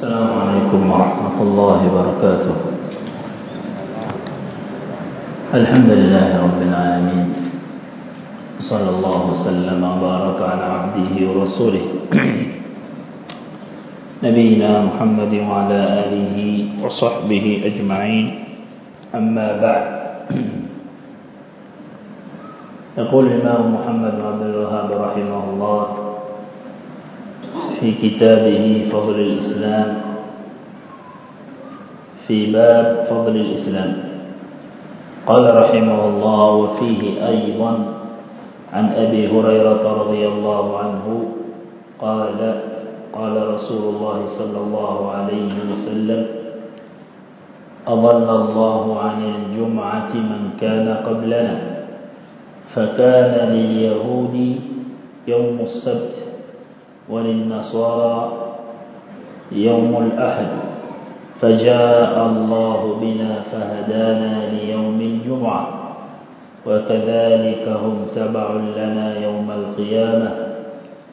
السلام عليكم ورحمة الله وبركاته. الحمد لله رب العالمين. صلى الله وسلم وبارك على عبده ورسوله. نبينا محمد وعلى آله وصحبه أجمعين. أما بعد. يقول الإمام محمد بن عبد الوهاب رحمه الله في كتابه فضل الإسلام في باب فضل الإسلام. قال رحمه الله وفيه أيضا عن أبي هريرة رضي الله عنه قال قال رسول الله صلى الله عليه وسلم أضل الله عن الجمعة من كان قبلنا فكان لليهود يوم السبت وللنصارى يوم الأحد فجاء الله بنا فهدانا ليوم الجمعة وكذلك هم تبع لنا يوم القيامة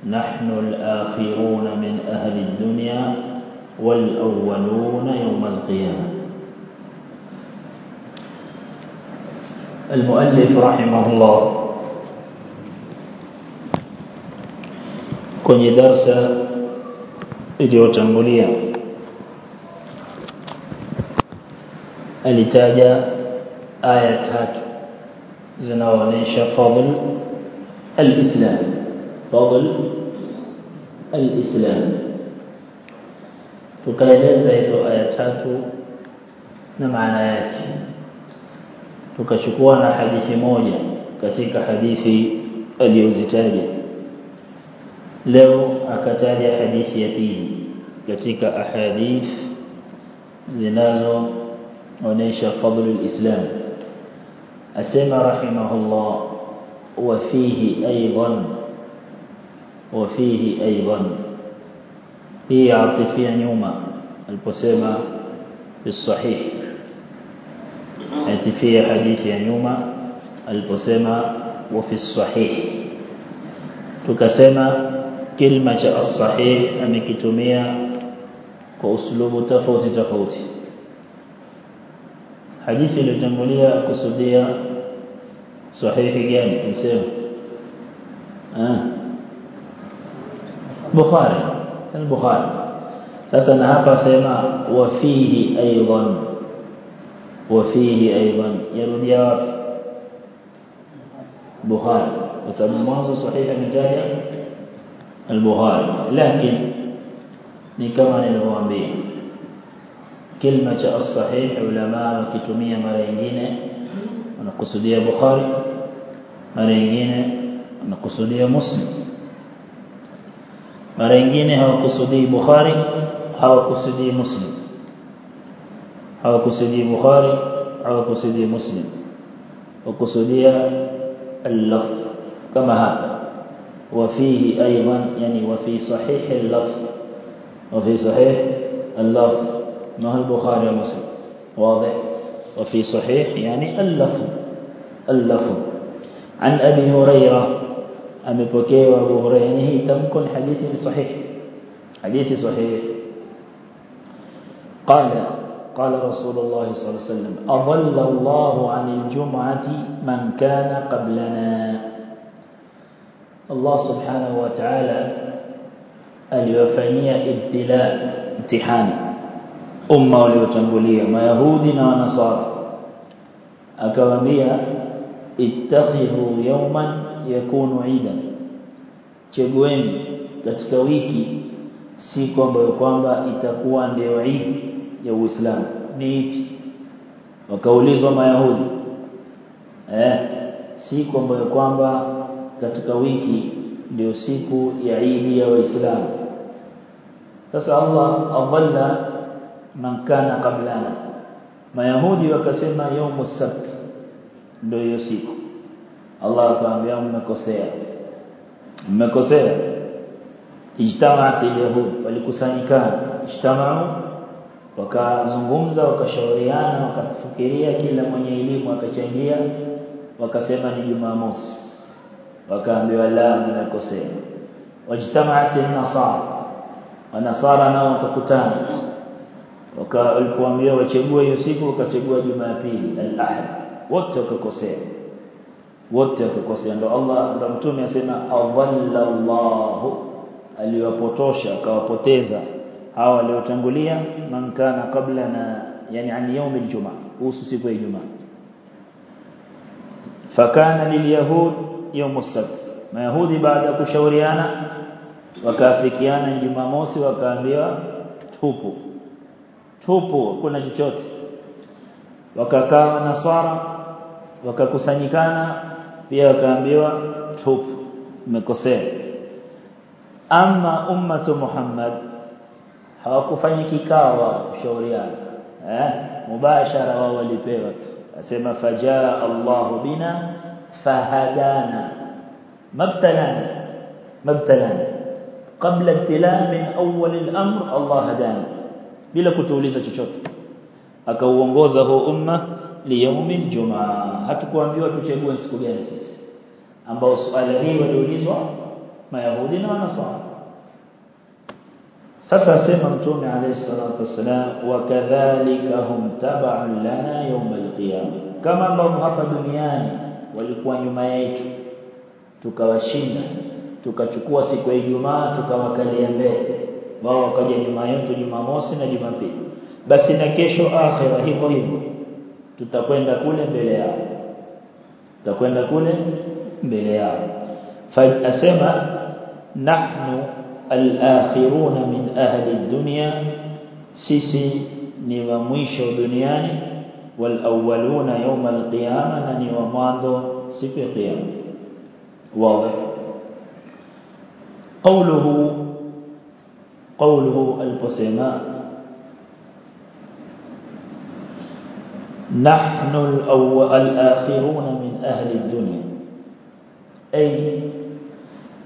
نحن الآخرون من أهل الدنيا والأولون يوم القيامة. المؤلف رحمه الله kwenye darsa iliyotangulia alitaja aya tatu zinaoonyesha fadl al-islam fadl al-islam tukaeleza hizo aya tatu na maana yake tukachukua na hadithi moja katika hadithi aliyozitaja leo akataja hadithi ya pili katika ahadith zinazoonyesha fadlu alislam asema rahimahullah wa fihi aidan wa fihi aidan hii atifia nyuma aliposema fi sahih atifia hadithi ya nyuma aliposema wa fi sahih tukasema كلمة الصحيح أم أمكتمية كأسلوب تفوتي تفوتي. حديث الجمولية كسودية صحيح جان نسيم آه. بخاري سن بخاري. فسن هفا سيما وفيه أيضا. وفيه أيضا. يرودي بخاري. وسن مواصل صحيح من جاهل. البخاري. لكن كما به كلمة الصحيح علماء وكتمية مرينجين ونقصدية بخاري. مرينجين ونقصدية مسلم. مرينجين هو قصدي بخاري هو قصدي مسلم. هو قصدي بخاري هو قصدي مسلم. وقصدية اللفظ كما هذا. وفيه أيضا يعني وفي صحيح اللفظ وفي صحيح اللفظ. ما البخاري ومسلم؟ واضح. وفي صحيح يعني اللفظ. اللفظ. عن أبي هريرة أم بكي وأبو هريرة يعني تمكن حديث صحيح. حديث صحيح. قال قال رسول الله صلى الله عليه وسلم أضل الله عن الجمعة من كان قبلنا. Allah subhanahu wa ta'ala aliwafanyia ibtila mtihani. Umma waliotangulia mayahudi na wanasara akawaambia ittakhidhu yawman yakunu idan chegueni katika wiki siku ambayo kwamba itakuwa ndio Eid ya Uislamu. Ni ipi? Wakaulizwa mayahudi eh siku ambayo kwamba katika wiki ndio siku ya Eid ya Waislamu. Sasa Allah adalla man kana qablana. Mayahudi wakasema yaumu sabt ndio hiyo siku. Allah akamwambia mmekosea. Mmekosea. Ijtamaat alyahud walikusanyikana. Ijtamau wakazungumza wakashauriana wakafikiria kila mwenye elimu akachangia wakasema ni Jumamosi wakaambiwa la mmekosea wajtamaat an-nasara wanasara nao wakakutana walipoambiwa wachague hiyo siku wakachagua Jumapili al-Ahad wote wakakosea wote wakakosea ndo Allah ndo mtume asema adhallallahu aliwapotosha akawapoteza hao waliotangulia man kana kabla na yani an يوم الجمعه kuhusu siku ya Ijumaa fakana lilyahud يوم السبت mayahudi baada kushauriana wakaafikiana Jumamosi wakaambiwa tupu tupu kuna chochote wakakaa nasara wakakusanyikana pia wakaambiwa tupu umekosea ama ummatu Muhammad hawakufanya kikao kushauriana eh mubashara wao walipewa asema fajaa Allahu bina فهدانا. ما ابتلانا ما ابتلانا قبل ابتلاء من أول الأمر الله هدانا. بلا كتوليزة تشوت. أكوانغوزه أمة ليوم الجمعة. هتكو أمبيو تشيبو انسكو جانسيس أما السؤال هي وتوليزوا ما يهودين وما صعب Sasa sema mtume alayhi salatu wasalam wakadhalika hum tab'an lana yawm alqiyamah kama ambao hapa walikuwa nyuma yetu tukawashinda tukachukua siku ya Ijumaa tukawakalia mbele. Wao wakaja nyuma yetu Jumamosi na Jumapili. Basi na kesho akhira hivyo hivyo. Tutakwenda kule mbele yao. Tutakwenda kule mbele yao. Asema nahnu al-akhiruna min ahli ad-dunya sisi ni wa mwisho duniani. Wal awwaluna yawm al-qiyamah na ni wa mwanzo ya kiyama wazi قوله قوله البسماء نحن الآخرون من أهل الدنيا. أي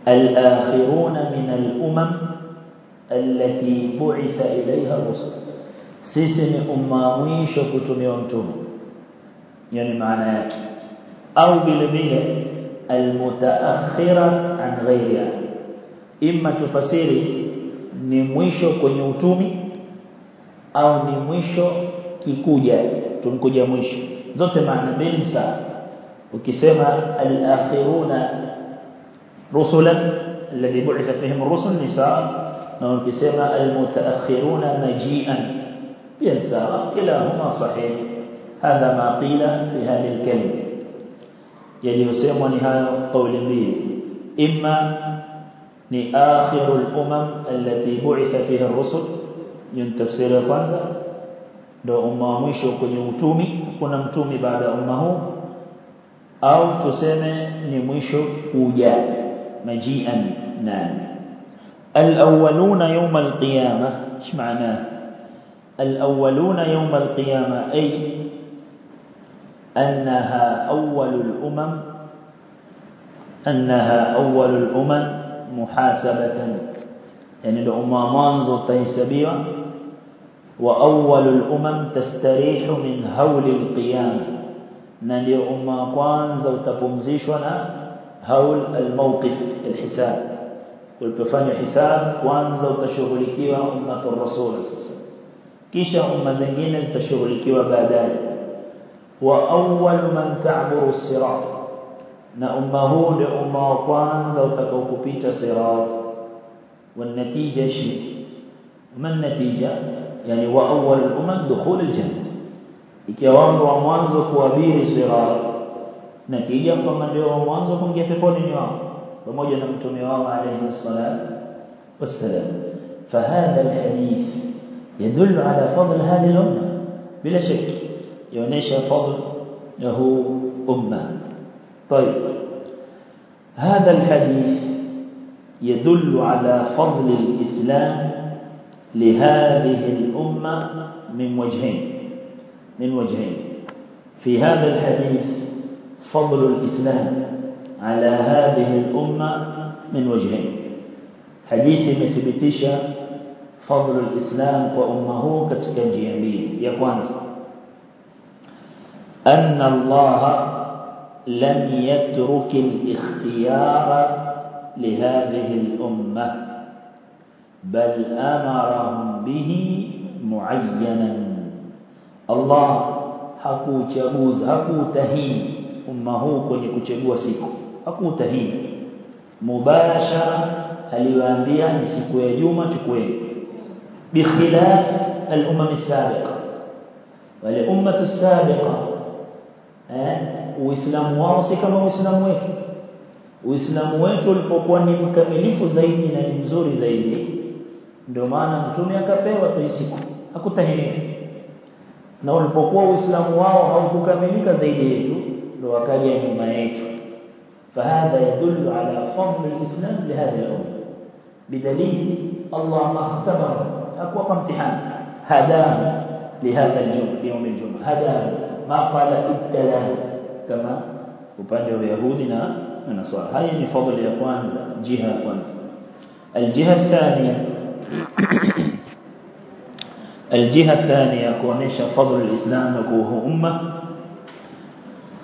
الآخرون من الأمم التي بعث إليها الرسل. سيسن أمامي شكتم يعني يكي أو بالمئة المتأخرة عن غيرها. إما تفسيري نمويشو كنيوتومي أو نمويشو كيكوجا تنكوجا مويشو زوت معنى بنسا وكسما الآخرون رسلا الذي بعث فيهم الرسل نساء وكسما المتأخرون مجيئا بنسا كلاهما صحيح هذا ما قيل في هذه الكلمة yaliyosemwa ni hayo kauli mbili imma ni akhirul umam allati bu'itha fiha ar-rusul ni tafsiri ya kwanza ndio umma wa mwisho kwenye utumi kuna mtumi baada ya umma huu au tuseme ni mwisho kuja majian nani الأولون يوم القيامة إيش معناه الأولون يوم القيامة أي أنها أول الأمم أنها أول الأمم محاسبة. يعني الأمم منذ تيسبيع وأول الأمم تستريح من هول القيامة نالي أمم كوانزا وتبمزيشنا هول الموقف الحساب. ulipofanya hisabu kwanza utashughulikiwa ummatur rasul sasa kisha umma zingine zitashughulikiwa baadaye awwal man ta'buru sirat na umma huu ndio umma wa kwanza utakaokupita sirat والنتيجه شيء ما النتيجه يعني واول الامم دخول الجنه ikiwa wao wa mwanzo kuabiri sirat natija kwamba ndio wa mwanzo kuingia peponi ni wao pamoja na mtume wao alayhi salatu wassalam فهذا الحديث يدل على فضل هذه الامه بلا شك يونيش فضل له أمة. طيب. هذا الحديث يدل على فضل الإسلام لهذه الأمة من وجهين. من وجهين. في هذا الحديث فضل الإسلام على هذه الأمة من وجهين. حديث مثبتش فضل الإسلام وأمه كتكنجي أمين يقوانز أن الله لم يترك الاختيار لهذه الأمة بل أمرهم به معينا. الله حكو تجوز حكو تهين أمه كن يكو تجوزك حكو تهين مباشرة هل يوانبيا نسيكو يجوما تكوي بخلاف الأمم السابقة والأمة السابقة eh uislamu wao si kama uislamu wetu uislamu wetu ulipokuwa ni mkamilifu zaidi na ni mzuri zaidi ndio maana mtume akapewa tu siku hakutahini na ulipokuwa uislamu wao haukukamilika zaidi yetu ndio wakaja nyuma yetu فهذا يدل على فضل الإسلام لهذه الأمة بدليل الله ما اختبر أقوى امتحان هداه لهذا الجمع يوم الجمعة هداه قال ابتلاه كما upande wa Yahudi na Nasara. Haya ni fadhili ya kwanza jiha ya kwanza. Aljiha thania الجهة الثانية كونيش فضل الإسلام نكوه أمة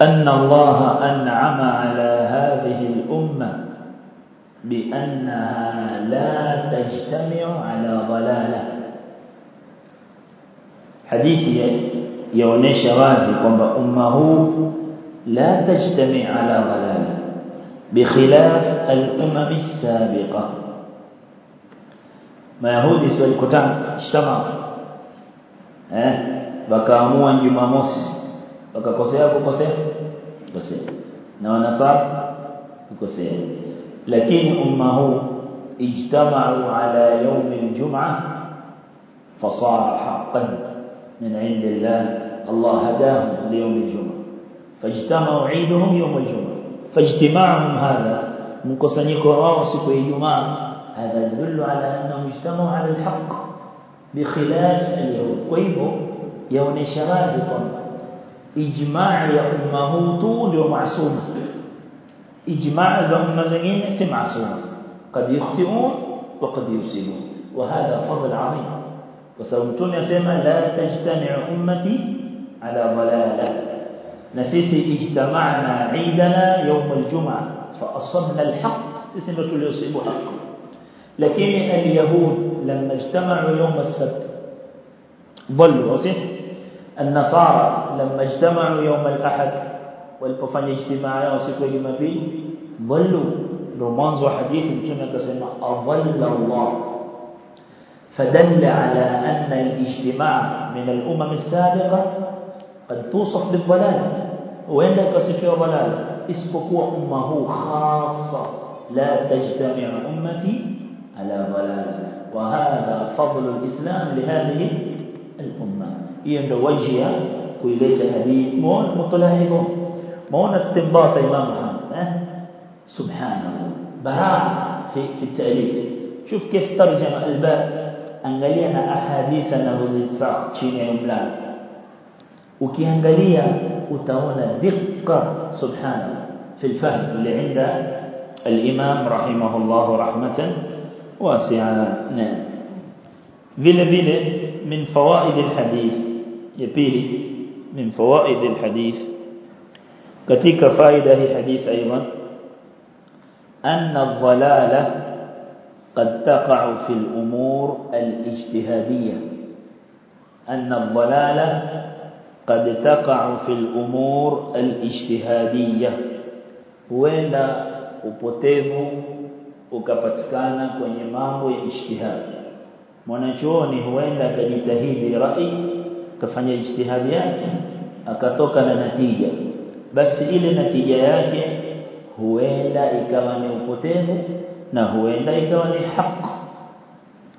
أن الله أنعم على هذه الأمة بأنها لا تجتمع على ضلالة حديث يونيش وازي كما أمه لا تجتمع على ضلالة بخلاف الأمم السابقة ما يهودي سوى الكتان اجتمعوا eh wakaamua Jumamosi wakakosea kukosea kukosea na wanafaa kukosea lakini umma huu ijtama'u ala yawm al-jum'ah fasara haqqan من عند الله. الله هداهم ليوم الجمعة. فاجتمعوا عيدهم يوم الجمعة. فاجتماعهم هذا مكسنيكوا واو سيكو الجمعه هذا يدل على أنهم اجتمعوا على الحق بخلاف اليهود. فايوه يوم غازي قال إجماع يا أمة تو ديو معصوم إجماع زمن زينه سي قد يخطئون وقد يسلمون وهذا فضل عظيم. وسبب mtume asema la tajtami'u ummati ala dalalah na sisi ijtama'na 'idana yawm al-jum'ah fa asabna al-haqq sisi ndio tuliosibu haqq lakini al-yahud لما اجتمعوا يوم السبت ضلوا وصح النصارى لما اجتمعوا يوم الأحد والبفن اجتماعي وصفوا الجمابين ضلوا رمانز وحديث متنة تسمى أضل الله فدل على أن الاجتماع من الأمم السابقة قد توصف بالضلال. وين لك صفة ضلال اسبقوا أمه خاصة. لا تجتمع أمتي على ضلال. وهذا فضل الإسلام لهذه الأمة. هي وجهها حديث مون متلاحظون مون استنباط إمام محمد أه؟ سبحان الله براعة في, في التأليف. شوف كيف ترجم الباب أنجلينا أحاديثنا وزيساق تشيني يملان ukiangalia utaona dikka subhana في الفهم اللي عند الإمام رحمه الله رحمة واسعة نعم vile vile من فوائد الحديث يبيلي من فوائد الحديث faida hii hadith أيضا ان الضلاله قد تقع في الأمور الاجتهادية أن الضلالة قد تقع في الأمور الاجتهادية. وين أبتهم وكبتكانا كون يمام ويجتهاد منجوني وين تجتهيد رأي كفن يجتهاد ياك أكتوك لنتيجة بس إلى نتيجة ياك وين إكوان أبتهم na huenda ikawa ni haq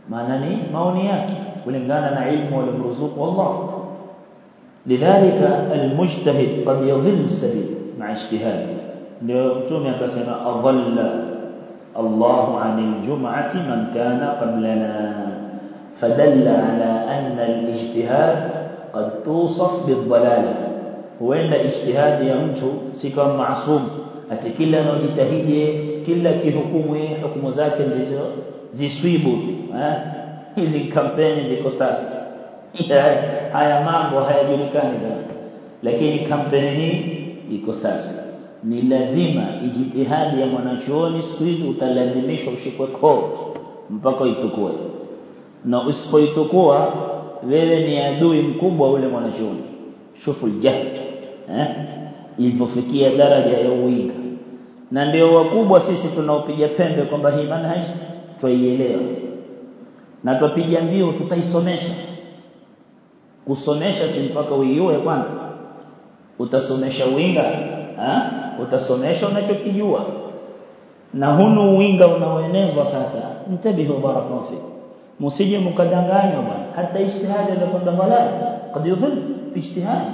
maana ni maoni yake kulingana na ilmu walimruzuku Allah lidhalika almujtahid qad yadhill sabil ma'a ijtihadi ndio mtume akasema adalla الله عن الجمعة من كان قبلنا فدل على أن الاجتهاد قد توصف بالضلالة وإن اجتهاد يمتو سيكون معصوم ati kila anojitahidi kila kihukumu yeye hukumu zake ndizo ziswibu eh? Hizi kampeni ziko sasa. Haya mambo hayajulikani sana lakini kampeni hii iko sasa. Ni lazima ijitihadi ya mwanachuoni siku hizi utalazimishwa ushikwe koo mpaka itukue na usipoitukua wewe ni adui mkubwa ule mwanachuoni. Shufu jahili eh? Ilipofikia daraja ya uinga na ndio wakubwa sisi tunaopiga pembe kwamba hii manhaj tuielewa na tupiga mbio tutaisomesha kusomesha si mpaka uiue kwanza utasomesha uinga ha? utasomesha unachokijua na hunu uinga unaoenezwa sasa mtabihu barakallahu fik msije mkadanganywa bwana hata ijtihadi ndio kwamba balaa قد يضل في اجتهاد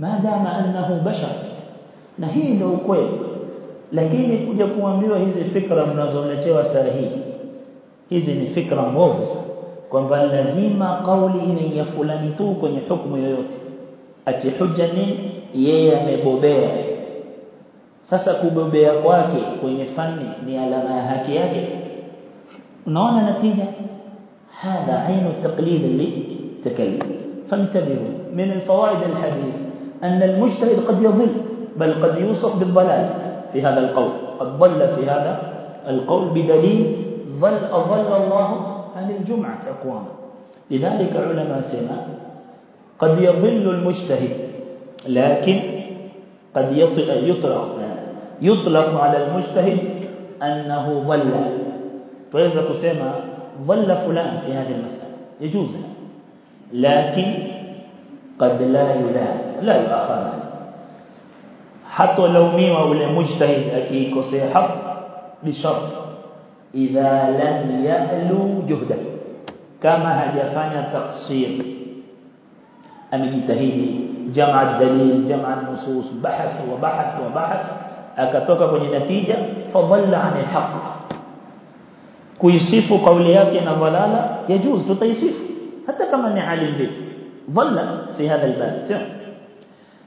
ما دام انه بشر na hii ndio ukweli Lakini kuja kuambiwa hizi fikra mnazoletewa saa hii hizi ni fikra mbovu sana kwamba lazima kauli iwe ya fulani tu kwenye hukumu yoyote ati hujja nini yeye amebobea sasa kubobea kwake kwenye fani ni alama ya haki yake unaona natija هذا عين التقليد اللي تكلم فانتبهوا من الفوائد الحديث أن المجتهد قد يضل بل قد يوصف بالضلال في هذا القول. قد ضل في هذا القول بدليل ظل أضل الله عن الجمعة أقواما. لذلك علماء سنة قد يضل المجتهد لكن قد يطلق يطلق على المجتهد أنه ضل فإذا كسيما ضل فلان في هذه المسألة. يجوز. لكن قد لا يلام لا يؤخذ ميوا ule mujtahid akikosea haq bishart idha lam ya'lu juhda kama hajafanya taqsir amejitahidi jamaa dalil jamaa nusus bahath wa bahath wa bahath akatoka kwenye natija fadalla an alhaq kuisifu kauli yake na dhalala yajuz tutaisifu hata kama ni alim bi dhalla fi hadha albab sio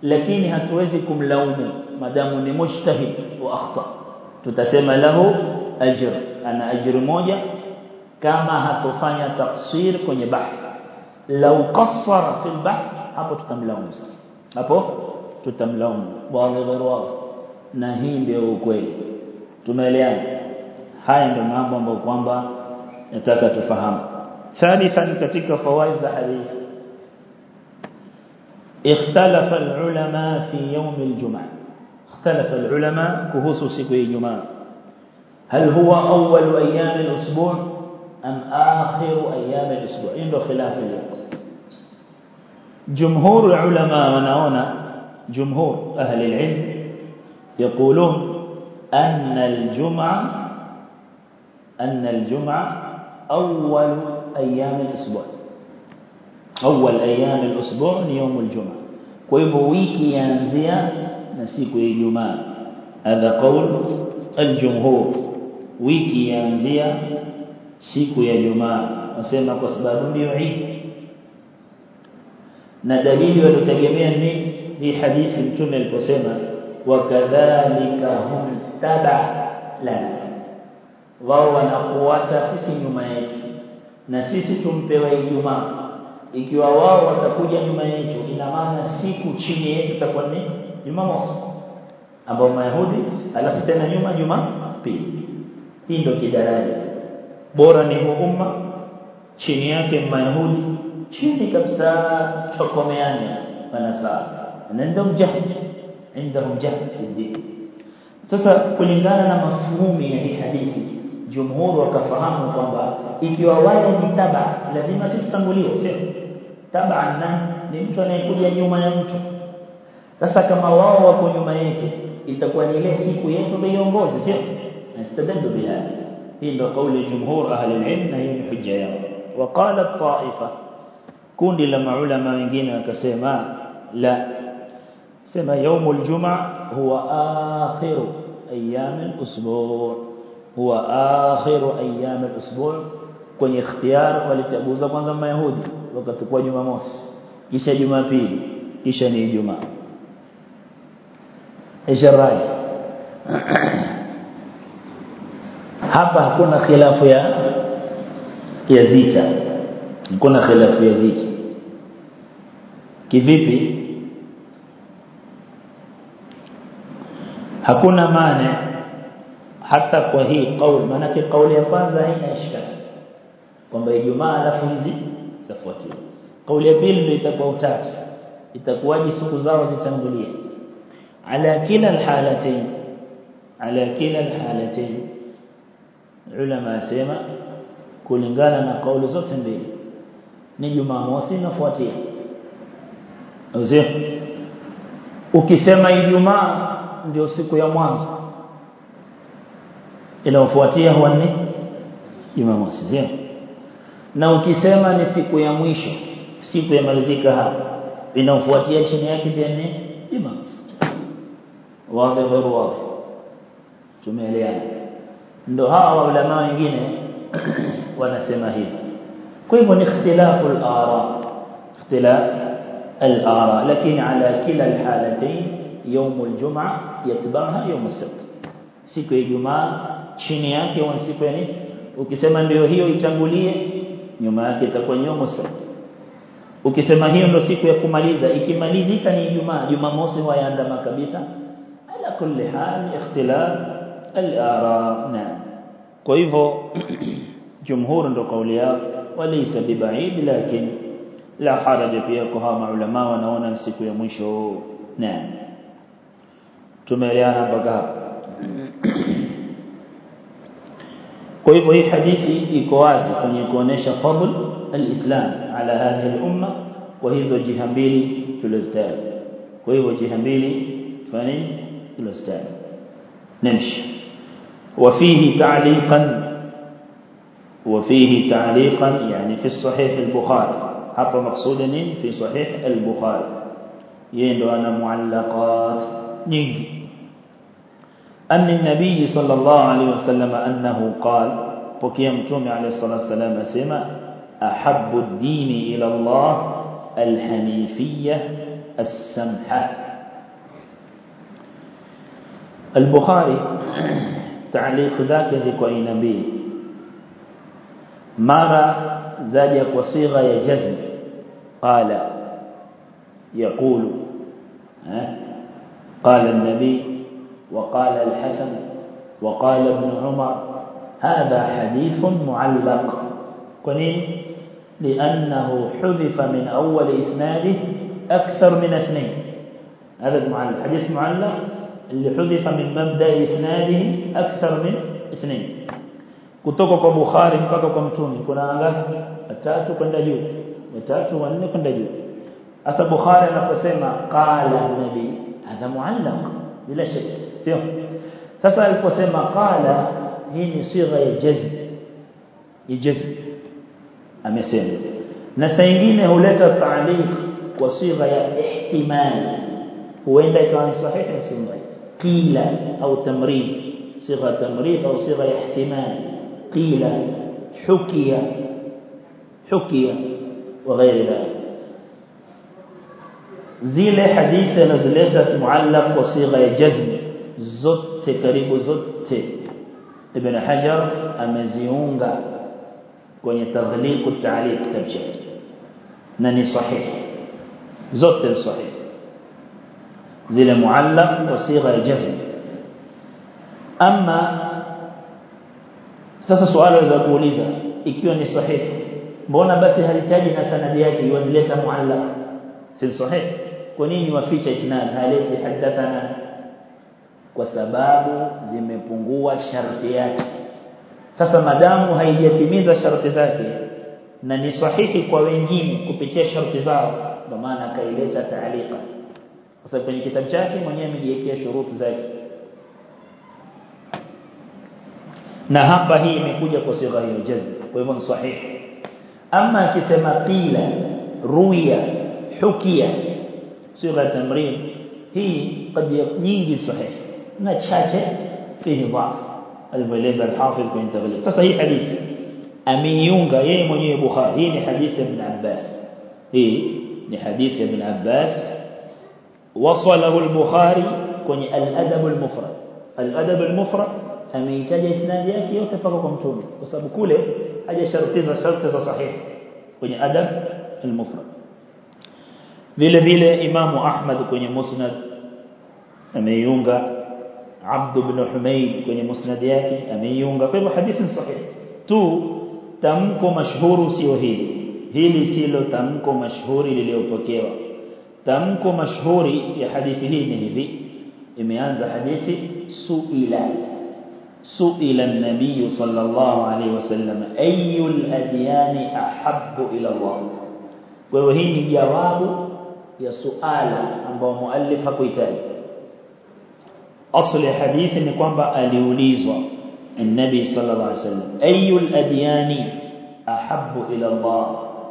lakini hatuwezi kumlaumu madamu ni mujtahid wa akhta tutasema lahu ajr ana ajr moja kama hatofanya tafsir kwenye bahth law qassara fi albahth hapo tutamlaumu sasa hapo tutamlaumu bwana ghairwa na hii ndio ukweli tumeelewana haya ndio mambo ambayo kwamba nataka tufahamu ثالثا katika fawaid za hadithi اختلف العلماء في يوم الجمعة. اختلف العلماء كهوس سكوي الجمعة هل هو أول أيام الأسبوع أم آخر أيام الأسبوع؟ عنده خلاف اليوم. جمهور العلماء ونعونا جمهور أهل العلم يقولون أن الجمعة أن الجمعة أول أيام الأسبوع. أول أيام الأسبوع يوم الجمعة. kwa hivyo wiki yaanzia na siku ya Ijumaa. Hadha qaul aljumhur. Wiki yaanzia siku ya Ijumaa. Wasema kwa sababu ndio hii. Na dalili walitegemea ni ni hadithi mtume aliposema wakadhalika hum tada la wao wanakuacha sisi nyuma yetu. Na sisi tumpewa Ijumaa ikiwa wao watakuja nyuma yetu ina maana siku chini yetu itakuwa ni Jumamosi ambao Mayahudi alafu tena nyuma Jumaa pili hii ndio kidaraja bora ni huu umma chini yake Mayahudi chini kabisa chokomeane wanasara na ndio mjahid عندهم جهل في الدين sasa kulingana na mafhumu ya hii hadithi jumhur wakafahamu kwamba ikiwa wale ni taba lazima sisi tutanguliwe sio Taba ni mtu anayekuja nyuma ya mtu sasa kama wao wako nyuma yetu itakuwa ni ile siku yetu ndio iongoze sio nastadallu biha hii ndio kauli jumhur ahli alilm na hiyo ni hujja yao وقال الطائفه kundi la maulama wengine wakasema la sema يوم الجمعه هو اخر أيام الأسبوع هو اخر أيام الأسبوع kwenye ikhtiyar walichaguza kwanza mayahudi wakachukua jumamosi kisha jumapili kisha ni ijumaa. Isharai hapa hakuna khilafu ya ya zita hakuna khilafu ya zita kivipi? Hakuna maana hata kwa hii kauli. Maana kauli ya kwanza haina ishkali kwamba Ijumaa alafu hizi zafuatia kauli ya pili ndio itakuwa utatu. Itakuwaje siku zao zitangulie? Ala kila alhalatain ala kila alhalatain. Ulama asema kulingana na kauli zote mbili ni Jumamosi inafuatia. Uzi ukisema Ijumaa ndio siku ya mwanzo inayofuatia huwa ni Jumamosi. Sio na ukisema ni siku ya mwisho siku ya malizika hapa inayofuatia chini yake pia ni Jumamosi wazi ghairu wazi tumeelewana ndo hawa ulama wengine wanasema hivi kwa hivyo ni ikhtilafu al-ara ikhtilaf al-ara lakini ala kila al-halatayn يوم الجمعه يتبعها يوم السبت siku ya Ijumaa chini yake au siku ya ukisema ndio hiyo itangulie nyuma yake itakuwa nyomo sana. Ukisema hiyo ndio siku ya kumaliza ikimalizika ni Ijumaa. Jumamosi wayaandama kabisa. Ala kulli hal ikhtilaf al-ara. Naam. Kwa hivyo jumhur ndio kauli yao. Walaysa bibaid lakini la haraja pia kwa hawa maulama wanaona siku ya mwisho. Na tumeelewana mpaka hapa kwa hivyo hii hadithi iko wazi kwenye kuonesha fadl alislam ala hadhihi al-umma kwa hizo jiha mbili tulizitaja kwa hivyo jiha mbili tufanye tulizitaja nimshi وفيه تعليقا وفيه تعليقا يعني في الصحيح البخاري hapa مقصود nini في صحيح البخاري yeye ndo ana muallaqat nyingi أن النبي صلى الله عليه وسلم أنه قال بكي متومي عليه الصلاة والسلام أسمى أحب الدين إلى الله الحنيفية السمحة. البخاري تعليق ذاك ذكو نبي. مرة زاد وصيغة يجزم قال يقول قال النبي وقال الحسن وقال ابن عمر هذا حديث معلق. كنين لأنه حذف من أول إسناده أكثر من اثنين. هذا المعلق حديث معلق اللي حذف من مبدأ إسناده أكثر من اثنين. كتوكو بخاري كتوكو كمتوني كنا أغاه أتاتو كنت جو أتاتو وأن كنت جو أسا بخاري نقسم قال النبي هذا معلق بلا شك. Sio sasa aliposema qala hii ni sigha ya jazm ni jazm amesema na saa nyingine huleta ta'liq kwa sigha ya ihtimal huenda ikawa sahihi sima qila au tamrid sigha tamrid au sigha ya ihtimal qila hukiya hukiya وغير ذلك anazoleta muallaq kwa sigha ya jazm zote karibu zote ibn hajar ameziunga kwenye taghliq at-ta'liq kitabu chake na ni sahihi zote sahihi zile muallaq kwa sigha ya jazm ama sasa swali za kuuliza ikiwa ni sahihi mbona basi halitaji na sanadi yake iwazileta muallaq si sahihi kwa nini waficha isnad haleti hadathana kwa sababu zimepungua sharti yake. Sasa madamu haijatimiza sharti zake na ni sahihi kwa wengine kupitia sharti zao ndio maana akaileta taaliqa. Sasa kwenye kitabu chake mwenyewe amejiwekea shuruti zake. Na hapa hii imekuja kwa sigha hiyo jazm kwa hivyo ni sahihi. Ama akisema qila ruya hukia sigha tamrin hii qad nyingi sahihi na chache fihi dhaf alivyoeleza al-Hafidh kwenye taghliq sasa hii hadithi ameiunga yeye mwenyewe Bukhari hii ni hadithi ya Ibn Abbas hii ni hadithi ya Ibn Abbas wasalahu al-Bukhari kwenye al-Adab al-Mufrad al-Adab al-Mufrad ameitaja isnadi yake yote paka kwa mtume kwa sababu kule hajashartiza sharti za sahihi kwenye adab al-Mufrad vile vile Imam Ahmad kwenye Musnad ameiunga Abd ibn Humayd kwenye musnad yake ameiunga kwa hadithi sahihi tu tamko mashhuru sio hili hili silo tamko mashhuri lililopokewa tamko mashhuri ya hadithi hii ni hivi imeanza hadithi suila suila an-nabiy sallallahu alayhi wasallam ayyul adyani ahabbu ila Allah kwa hiyo hii ni jawabu ya suala ambao muallif hakuitaja أصل الحديث إن كم بأليوليزوا النبي صلى الله عليه وسلم. أي الأديان أحب إلى الله؟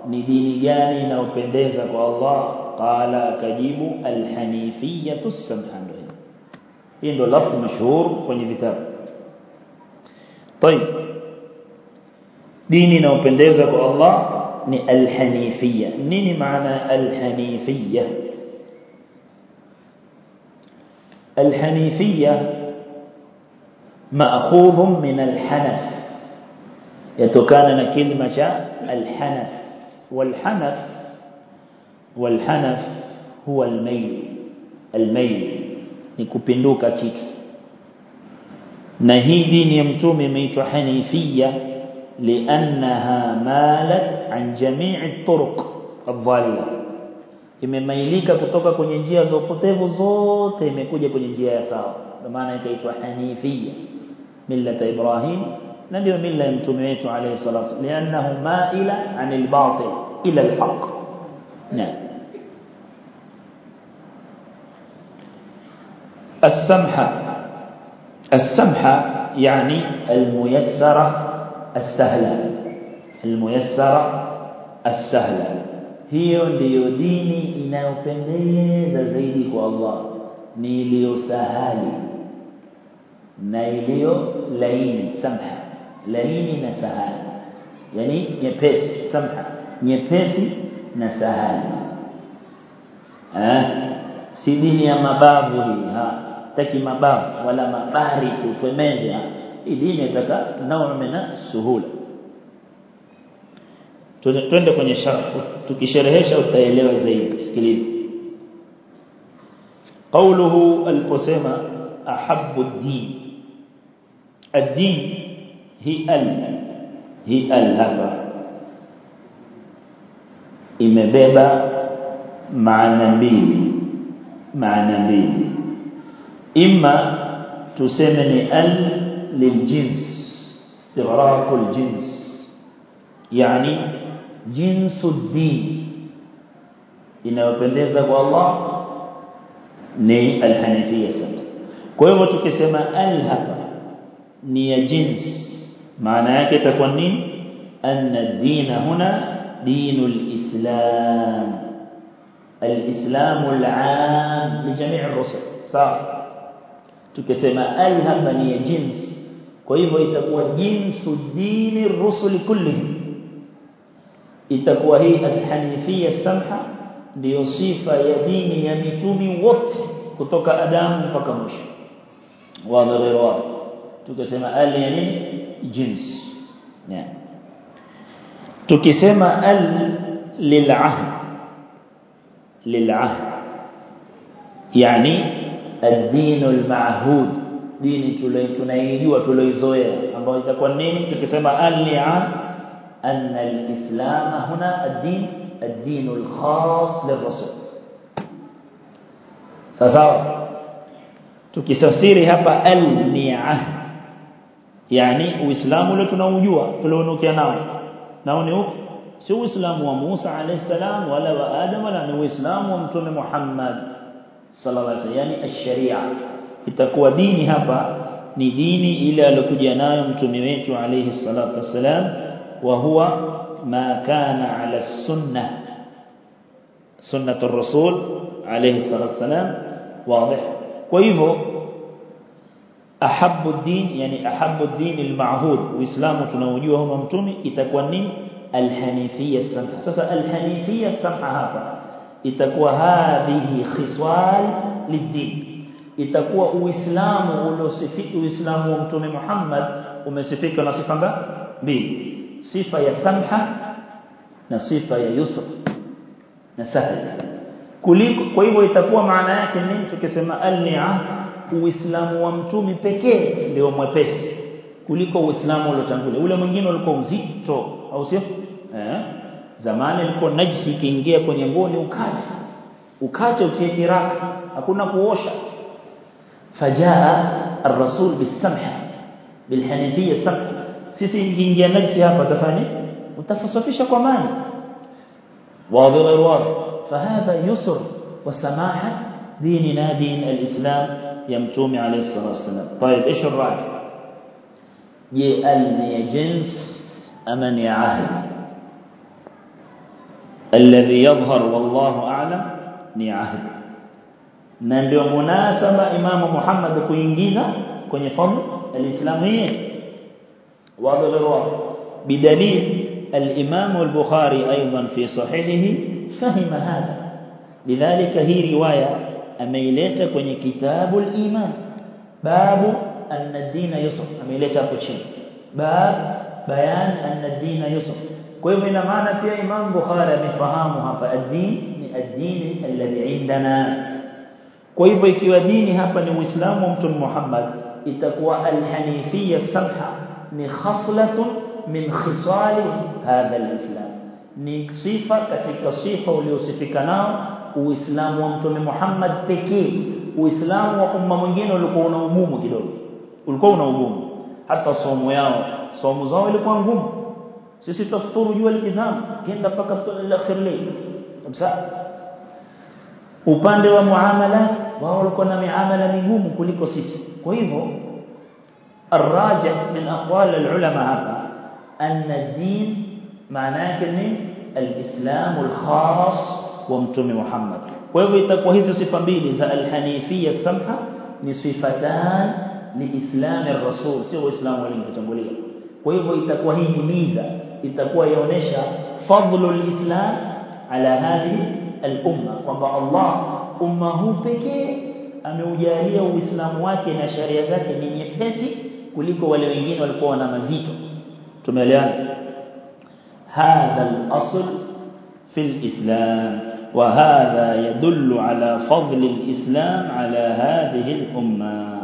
ندين جاني يعني لو بندزك الله. قال كجيب الحنيفية السبحانه إنه لفظ مشهور ونفتاب طيب. ديني لو بندزك الله ني الحنيفية. نيني معنى الحنيفية؟ Alhanifiyya مأخوذ من الحنف. يتكان كلمة الحنف. والحنف والحنف هو الميل. الميل. نكبندوك كيت نهي دين يمتوم ميت حنيفية لأنها مالت عن جميع الطرق الضالة imemailika kutoka kwenye njia za upotevu zote imekuja kwenye njia ya sawa ndio maana ikaitwa hanifia millata ibrahim na ndio mila ya mtume wetu alayhi salatu lianahu maila anil batil ila alhaq naam السمحة السمحة يعني الميسرة السهلة الميسرة السهلة hiyo ndiyo dini inayopendeza zaidi kwa Allah. Ni iliyo sahali na iliyo laini samha. Laini na sahali. Yani nyepesi samha. Nyepesi na sahali. Eh si dini ya mabavu hii ha? Taki mabavu wala mabari tukwemeza hii dini inataka nao na suhula. Twende kwenye sharh tukisherehesha utaelewa zaidi sikiliza قوله القسمة أحب الدين الدين هي ال هي ال hapa imebeba maana mbili maana mbili imma tuseme ni al liljins istighraq aljins yani jinsu din inayopendeza kwa Allah ni alhanifia sasa kwa hivyo tukisema al hapa ni ya jins maana yake itakuwa nini anna ad-din huna dinul islam al-islam al-aam li jami' ar-rusul sawa tukisema al hapa ni ya jins kwa hivyo itakuwa jinsu dini ar-rusul kullihim itakuwa hii alhanifia samha ndio sifa ya dini ya mitumi wote kutoka Adamu mpaka mwisho wazi غير wazi tukisema al ya nini jins yeah. tukisema al lil'ahd lil'ahd yani الدين المعهود dini tunaijua tuloizoea ambayo itakuwa nini tukisema al li'an أن الإسلام هنا الدين الدين الخاص للرسول. سأصاب تكسفسيري هبا النعة يعني وإسلام لكنا وجوه فلونو كناوي نونيو سو إسلام وموسى عليه السلام ولا وآدم ولا نو إسلام ومتون محمد صلى الله عليه وسلم يعني الشريعة إتقوى ديني هبا ni dini ile aliyokuja nayo mtume wetu alayhi salatu وهو ما كان على السنة. سنة الرسول عليه الصلاة والسلام. واضح. وإذا أحب الدين يعني أحب الدين المعهود. وإسلام تنوجوه ممتومي. إتكوى الحنيفية السمحة سأسا الحنيفية السمحة هذا. إتكوى هذه خصال للدين. إتكوى وإسلام ولوسفك وإسلام ومتومي محمد. ومسفك نصفا mbili sifa ya samha na sifa ya yusr na sahl kuliko kwa hivyo itakuwa maana yake nini tukisema al-ni'a uislamu wa mtumi pekee ndio mwepesi kuliko uislamu uliotangulia. Ule mwingine ulikuwa mzito au sio? Eh zamani ilikuwa najisi ikiingia kwenye nguo ni ukate. Ukate utie kiraka hakuna kuosha. Fajaa ar-rasul bis-samha bil-hanifiyya samha sisi ingiingia najisi hapa tafanya utafasafisha kwa maji واضح غير واضح فهذا يسر وسماحه ديننا دين الإسلام يمتوم عليه الصلاة والسلام طيب إيش الراجع يألني جنس أمن الذي يظهر والله أعلم ni ahdi na ndio munasaba Imam Muhammad kuingiza kwenye famu alislamu hii وبغيره بدليل الإمام البخاري أيضا في صحيحه فهم هذا. لذلك هي رواية أميلت كني كتاب الإيمان. باب أن الدين يصف أميلت شيء. باب بيان أن الدين يصف كيف نمعنا في إمام البخاري مفهامها فالدين من الدين الذي عندنا. كيف يكيو ديني هفن الإسلام محمد. itakuwa الحنيفية safha خصلة من خصال هذا الإسلام. نصفة كتك صفة وليوسفكنا وإسلام وامتم محمد بكي وإسلام وأم مجين ولكونا أموم كدور ولكونا أموم. حتى صوموا يا صوموا زاوي لكونا أموم. سيسي تفطروا جوا الكزام كين دفاك فطر الأخير لي. أمساء وباندوا معاملة وأولكونا معاملة مجوم كلكو سيسي. كيفو الراجح من أقوال العلماء هذا أن الدين معناه كلمة الإسلام الخاص وامتم محمد. وهذه صفتان الحنيفية السمحة صفتان لإسلام الرسول سوى إسلام والإنفتنبولية وهو يتقوى هي ميزة يتقوى يونشى فضل الإسلام على هذه الأمة. وما الله أمة بكي أم يجاليه إسلام واكي نشريزاك من يبهسك kuliko wale wengine walikuwa na mazito tumeelewana hadha al-asl في الإسلام وهذا يدل على فضل الإسلام على هذه الأمة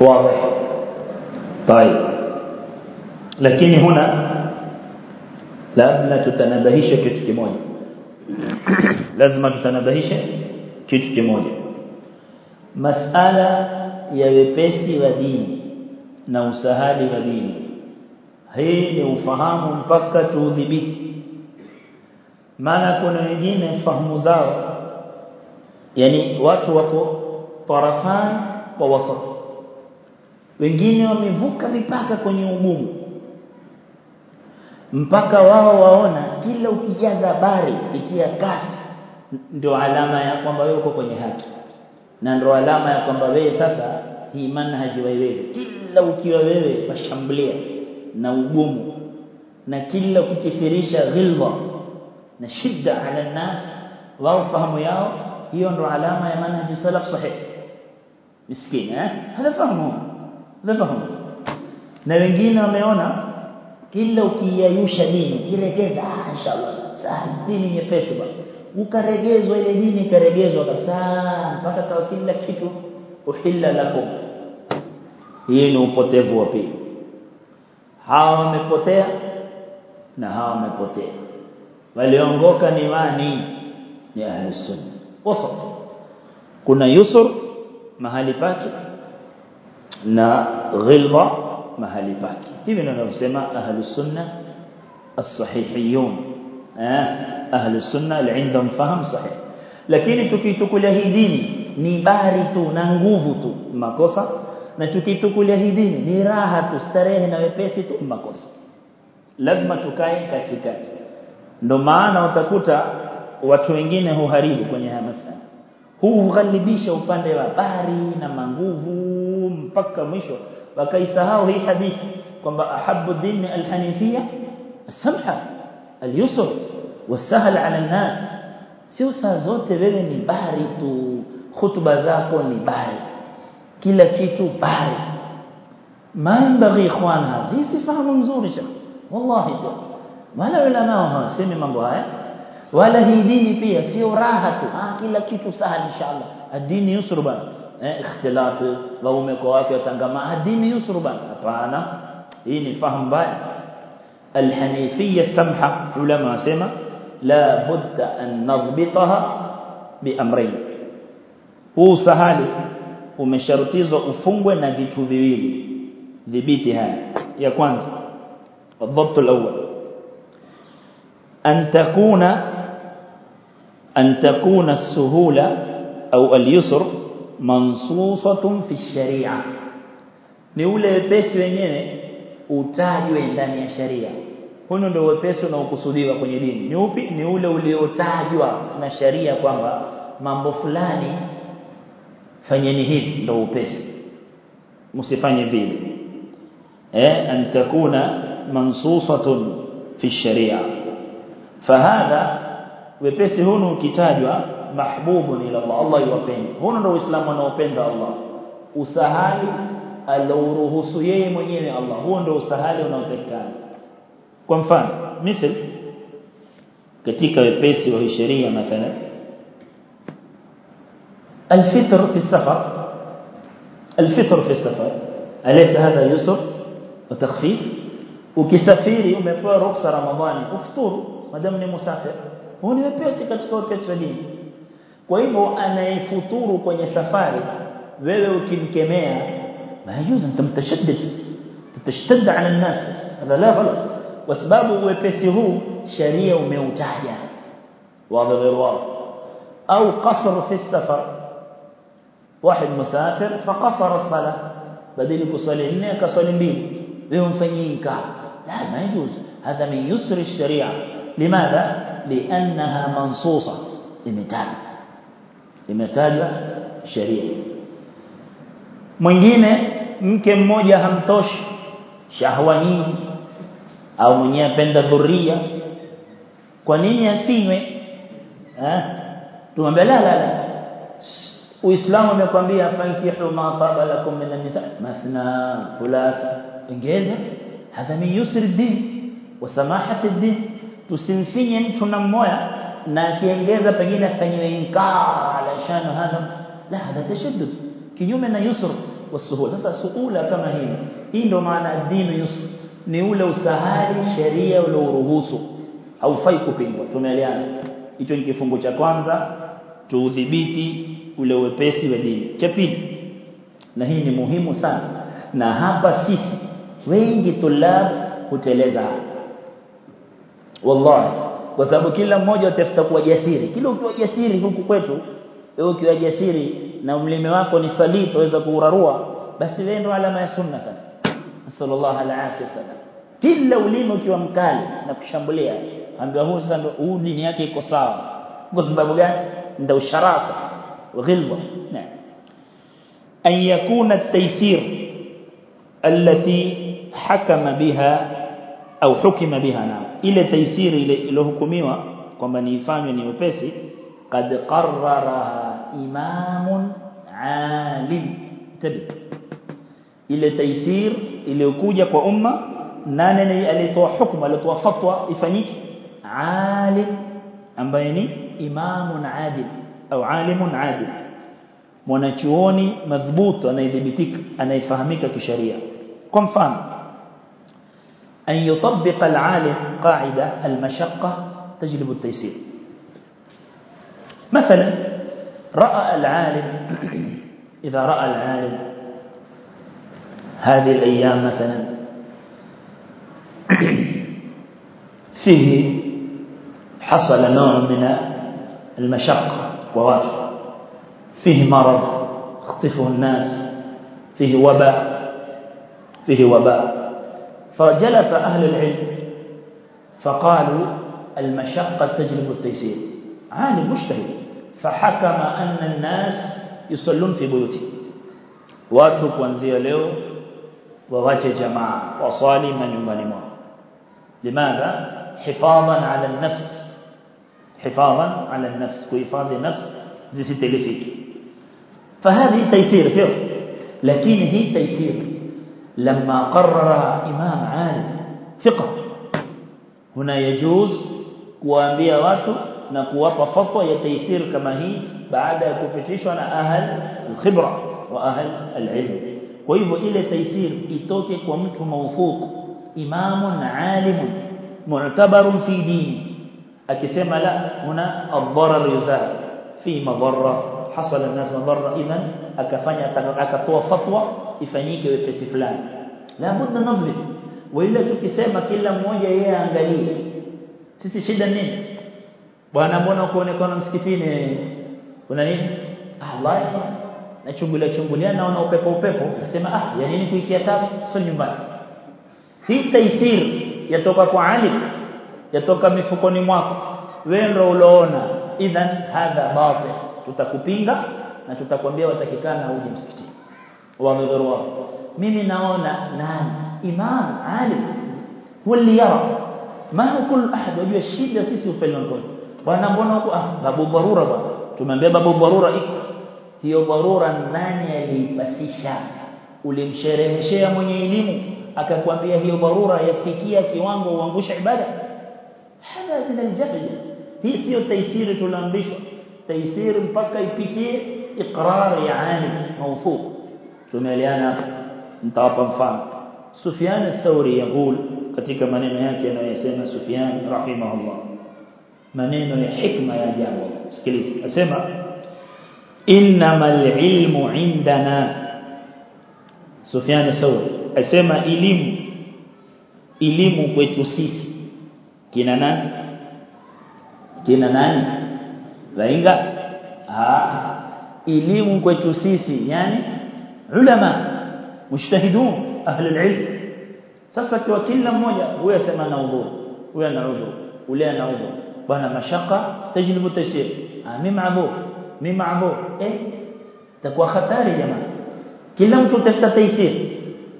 واضح طيب lakini huna labda tutanabahisha kitu kimoja lazima tutanabahisha kitu kimoja. Masala ya wepesi wa dini na usahali wa dini. Hii ni ufahamu mpaka tuudhibiti. Maana kuna wengine fahamu zao. Yani watu wako tarafan wa wasat. Wengine wamevuka mipaka kwenye ugumu. Mpaka wao waona kila ukijaza habari pitia kasi. Ndio alama ya kwamba wewe uko kwenye haki. Na ndio alama ya kwamba wewe sasa hii manhaji waiweze kila ukiwa wewe washambulia na ugumu. Na kila ukikithirisha ghilwa na shida ala nas wao fahamu yao hiyo ndio alama ya manhaji salaf sahih. Miskini eh? Hada fahamu hada fahamu na wengine wameona kila ukiyayusha dini kiregeza ah inshallah. Sahi dini nyepesi bwana. Ukaregezwa ile dini ikaregezwa kabisa mpaka kwa kila kitu uhilla lakum hii ni upotevu wa pili. Hawa wamepotea na hawa wamepotea. Waliongoka ni wani? Ni ahlus sunna. Wasat. Kuna yusur mahali pake na ghilba mahali pake. Hivi ndio wanasema ahlus sunna as-sahihiyun. Eh ahlus sunna alindhum fahamu sahih. Lakini tukitukulia hii dini ni bari tu na nguvu tu makosa. Na tukitukulia hii dini ni raha tu starehe na wepesi tu makosa. Lazima tukae katikati. Ndio maana utakuta watu wengine huharibu kwenye haya masala. Huu ghalibisha upande wa bari na manguvu mpaka mwisho. Wakaisahau hii hadithi kwamba ahabbu dini alhanifia السمحه اليسر والسهل على الناس sio saa zote wewe ni bari tu hutuba zako ni bari kila kitu bari maambaghi ikhwan hadi sifahamu mzuri shekh wallahi wala ulama hawasemi mambo haya wala hii dini pia sio raha tu ah kila kitu sahali inshallah ad-dini yusru bana eh ikhtilat waume kwa wake watangamaa dini yusru bana hapana hii ni fahamu mbaya alhanifiyya samha ulama wasema la budda an nadhbitaha biamrayn huu sahali umesharutizwa ufungwe na vitu viwili dhibiti haya ya kwanza الضبط الأول أن تكون أن تكون السهولة أو اليسر mansusatun fi sharia. Ni ule wepesi wenyewe utajwe ndani ya sharia. Huno ndio wepesi unaokusudiwa kwenye dini. Ni upi? Ni ule uliotajwa na sharia kwamba mambo fulani fanyeni hivi ndio upesi. Msifanye vile. Eh an takuna mansusatun fi sharia. Fahadha wepesi huno ukitajwa mahbubun ila Allah Allah yuwapenda huno ndio uislamu unaopenda Allah usahali alouruhusu yeye mwenyewe Allah huo ndio usahali unaotakikana kwa mfano mithal katika wepesi wa sheria mathalan الفطر في السفر الفطر في السفر أليس هذا يسر وتخفيف ukisafiri umepewa ruhusa ramadhani ufuturu madamu ni musafir huu ni wepesi katika wepesi wa dini kwa hivyo anayefuturu kwenye safari wewe ukimkemea ما يجوز انت متشدد تتشدد على الناس هذا لا غلط وسبب wepesi huu sharia umeutaja. غير واضح أو قصر في السفر واحد مسافر فقصر الصلاه بدل يصلي لنا كصلي mbili. Wewe mfanyie inkar ما يجوز هذا من يسر الشريعه لماذا لانها منصوصه imetajwa imetajwa sheria. Mwingine mke mmoja hamtoshi. Shahwa nyingi. Au mwenyewe apenda dhuria. Kwa nini asinywe? Eh tumwambia la la la. Uislamu umekwambia fankihu ma taba lakum min an-nisa. Mathna thulatha. Ingeza hadha min yusri ad-din wa samahati ad-din tusimfinye mtu na mmoja na akiongeza pengine afanyiwe inkar ala shanu la hada tashaddud. Kinyume na yusr wasuhula sasa suhula kama hii hii ndo maana dini yusr. Ni ule usahali sheria ule uruhusu haufai kupingwa tumeeleana hicho ni kifungu cha kwanza tuudhibiti ule wepesi wa dini. Cha pili na hii ni muhimu sana na hapa sisi wengi tulab huteleza wallahi kwa sababu kila mmoja atafuta kuwa jasiri kila ukiwa jasiri huku kwetu wewe ukiwa jasiri na mlime wako ni salib waweza kuurarua basi wewe ndo alama ya sunna sasa sallallahu alaihi wasallam kila ulimi ukiwa mkali na kushambulia ambaye huu sasa ndo huu dini yake iko sawa kwa sababu gani ndio usharafa وغلظه نعم أن يكون التيسير التي حكم بها أو حكم بها نعم إلى تيسير إلى حكميوا kwamba niifanywe ni wepesi qad qarraraha imamun alim tabi ile taisir iliyokuja kwa umma nani alitoa hukumu alitoa fatwa ifanyike alim ambaye ni imamun adil au alimun adil mwanachuoni madhubutu anayedhibitika anayefahamika kisheria kwa mfano an yutabbiq al-alim qa'ida al-mashaqqa tajlibu at-taysir مثلا رأى العالم إذا رأى العالم هذه الأيام مثلا فيه حصل نوع من المشقة وواجه فيه مرض اختفه الناس فيه وباء فيه وباء. فجلس أهل العلم فقالوا المشقة تجلب التيسير. عالم مجتهد. فحكم أن الناس يصلون في بيوتهم. واتوك وانزي له وغاك جماعة وصالي من يمنمه لماذا؟ حفاظا على النفس. حفاظا على النفس. كيفاظ النفس زي ستلفك فهذه تيسير فيه. لكن هي تيسير. لما قررها إمام عالم ثقة هنا يجوز kuambia watu na kuwapa fatwa ya taisir kama hii baada ya kupitishwa na ahal alkhibra wa ahli al-ilm kwa hivyo ile taisir itoke kwa mtu mawthuq imamun alimun mu'tabarun fi dini akisema la huna ad-darar yuzal fi madarra hasala an-nas madarra idhan akafanya akatoa fatwa ifanyike wepesi fulani. La budda nabli wala tukisema kila mmoja yeye aangalie. Sisi shida nini? Bwana mbona kuonekana msikitini? Kuna nini? Allah na chungulia chungulia naona upepo upepo. Nasema ah ya nini kuikia tabu sio nyumbani. Hii taisir yatoka kwa alim yatoka mifukoni mwako. Wewe ndio uloona. Idhan hadha batil. Tutakupinga na tutakwambia watakikana uje msikitini wa mimi naona nani imam alim huwa yara ma kul ahad wajua shida sisi ufanye mkono bwana mbona huko ah babu dharura bwana tumemwambia babu dharura iko hiyo dharura nani aliipasisha ulimshereheshea mwenye elimu akakwambia hiyo dharura yafikia kiwango uangusha ibada hada min aljahl hii sio taisiri tunaambishwa taisiri mpaka ipitie iqrar ya alim mawthuq tumeeleana mtawapa mfano Sufyan al-Thawri yaqul katika maneno yake anayosema Sufyan rahimahullah maneno ya hikma ya jambo sikiliza asema innamal ilmu indana Sufyan al-Thawri asema elimu elimu kwetu sisi kina nani kina nani wainga ah elimu kwetu sisi yani علماء مجتهدون أهل العلم. ساسا كيو كل مmoja هو يسمع أنا عذر هو أنا عذر ولا أنا عذر بانا مشقة تجلب تشير آه، مين معبو مين معبو إيه؟ تكوى خطر يا جماعة. كل مtu تفتح تيسير.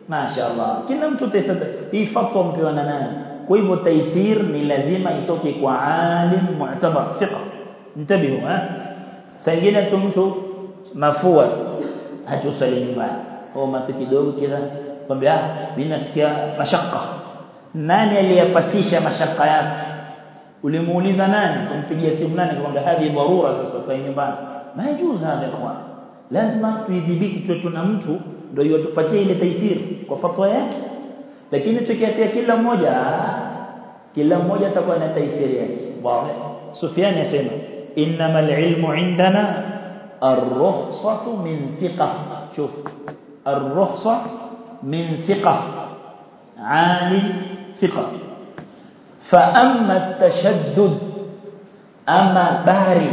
ما شاء الله. كل مtu تفتح اي فتوى مpewa na nani kwa hivyo taisir ni lazima itoke kwa alim mu'tabar انتبهوا ها؟ سيدنا تمتو مفوت hatusali nyumbani au matu kidogo kila kwambia mimi nasikia mashaka nani aliyapasisha mashaka yake ulimuuliza nani kumpigia simu nani kwamba hadi dharura sasa kwa nyumbani majuzu hapa ikhwan lazima tuidhibiti tuwe tuna mtu ndio yotupatie ile taisiri kwa fatwa yake lakini tukiatia kila mmoja kila mmoja atakuwa na taisiri yake wazi Sufyan yasema innamal ilmu indana الرخصة من ثقة. شوف. الرخصة من ثقة. عالي ثقة. فأما التشدد أما باري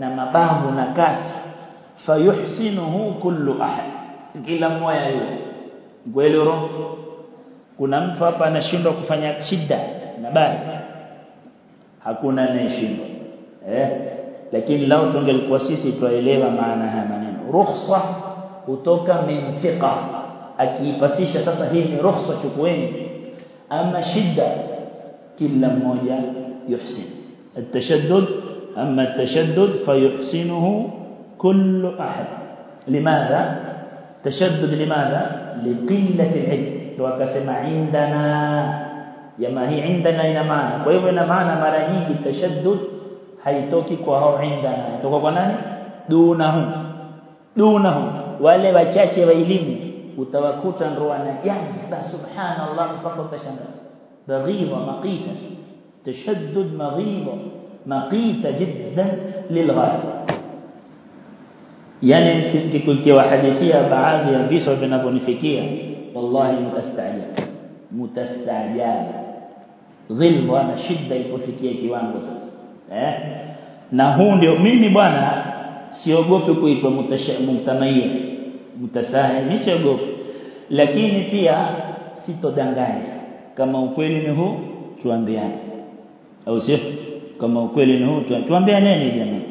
نما باب نكاس فيحسنه كل أحد. كلا مويا قولوا كنا مفابا نشنو كفانيات شدة. نباري هكونا نشنو إيه؟ Lakini lao tungelikuwa sisi tuelewa maana haya maneno rukhsa kutoka min thiqa akiipasisha sasa hii ni rukhsa chukueni ama shida kila mmoja yuhsin التشدد أما التشدد فيحسنه كل أحد لماذا تشدد لماذا لقلة العلم لو كسمع عندنا جماعة عندنا ina maana kwa hivyo ina maana mara nyingi tashaddud haitoki kwa hao indana inatoka kwa nani dunahu dunahu wale wachache wa elimu utawakuta ndo wanajazba subhanallah mpaka utashangaa baghidha maqita tashaddud maghidha maqita jiddan lilghaya yani nikiwahadithia baadhi ya visa vinavyonifikia wallahi mutastaajab mutastaajab dhilwa na shida ilipofikia kiwango sasa eh na huu ndio mimi bwana siogopi kuitwa mutamayya mutasahi mimi siogopi lakini pia sitodanganya kama ukweli ni huu tuambiane au sio kama ukweli ni huu tuambiane jamani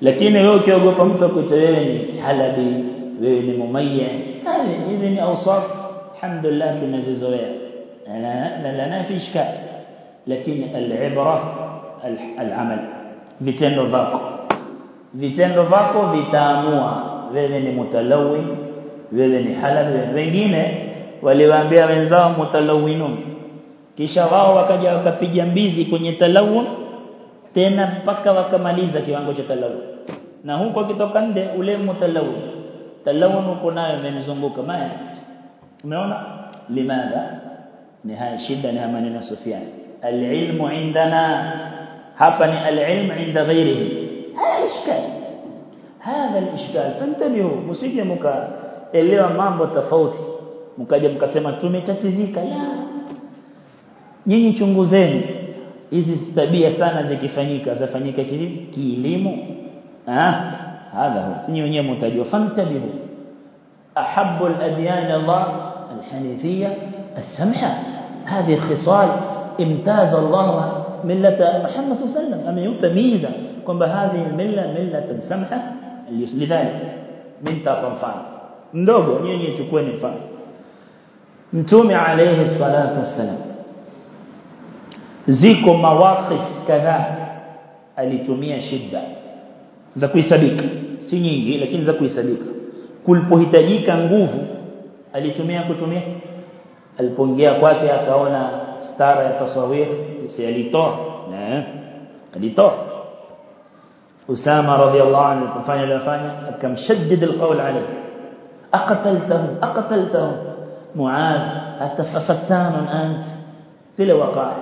lakini wewe ukiogopa mtu akuita wewe ni halabi wewe ni mumayya hizi ni awsaf alhamdulillah tunazizoea la la fi ishkal lakini al-ibra al-amal vitendo vako vitendo vako vitaamua wewe ni mutalawin wewe ni halal wengine waliwaambia wenzao mutalawinun kisha wao wakaja wakapiga mbizi kwenye talawun tena mpaka wakamaliza kiwango cha talawun na huko kitoka nde ule mutalawin talawun uko nayo imenizunguka maya umeona limadha ni haya shida ni maneno ya Sufyan alilmu indana hapa ni alilmu inda ghairihi haya ishkali هذا الاشكال فانتبهوا msije mkaelewa mambo tofauti mkaja mkasema tumetatizika la nyinyi chunguzeni hizi tabia sana zikifanyika zafanyika kielimu ah hadha huwa sinyi wenyewe mtajua fantabihu ahabbu al-adyan Allah al-hanifiyya as-samha هذه خصال امتاز الله ملة محمد صلى الله عليه وسلم. أم يمت ميزة كم بهذه الملة ملة سمحة لذلك من تطرفان ندوبوا نيو نيو تكوين الفان نتوم عليه الصلاة والسلام. زيكو مواقف كذا ألتمية شدة. زكوي سبيك سنيني لكن زكوي سبيك كل بهتجي كان قوف ألتمية كتمية البنجية كواتي أكاونا اختار التصوير لسيليتو ليتو اسامه رضي الله عنه طفان الافاني كم شدد القول عليه اقتلته اقتلته معاذ اتففتان انت ذله وقع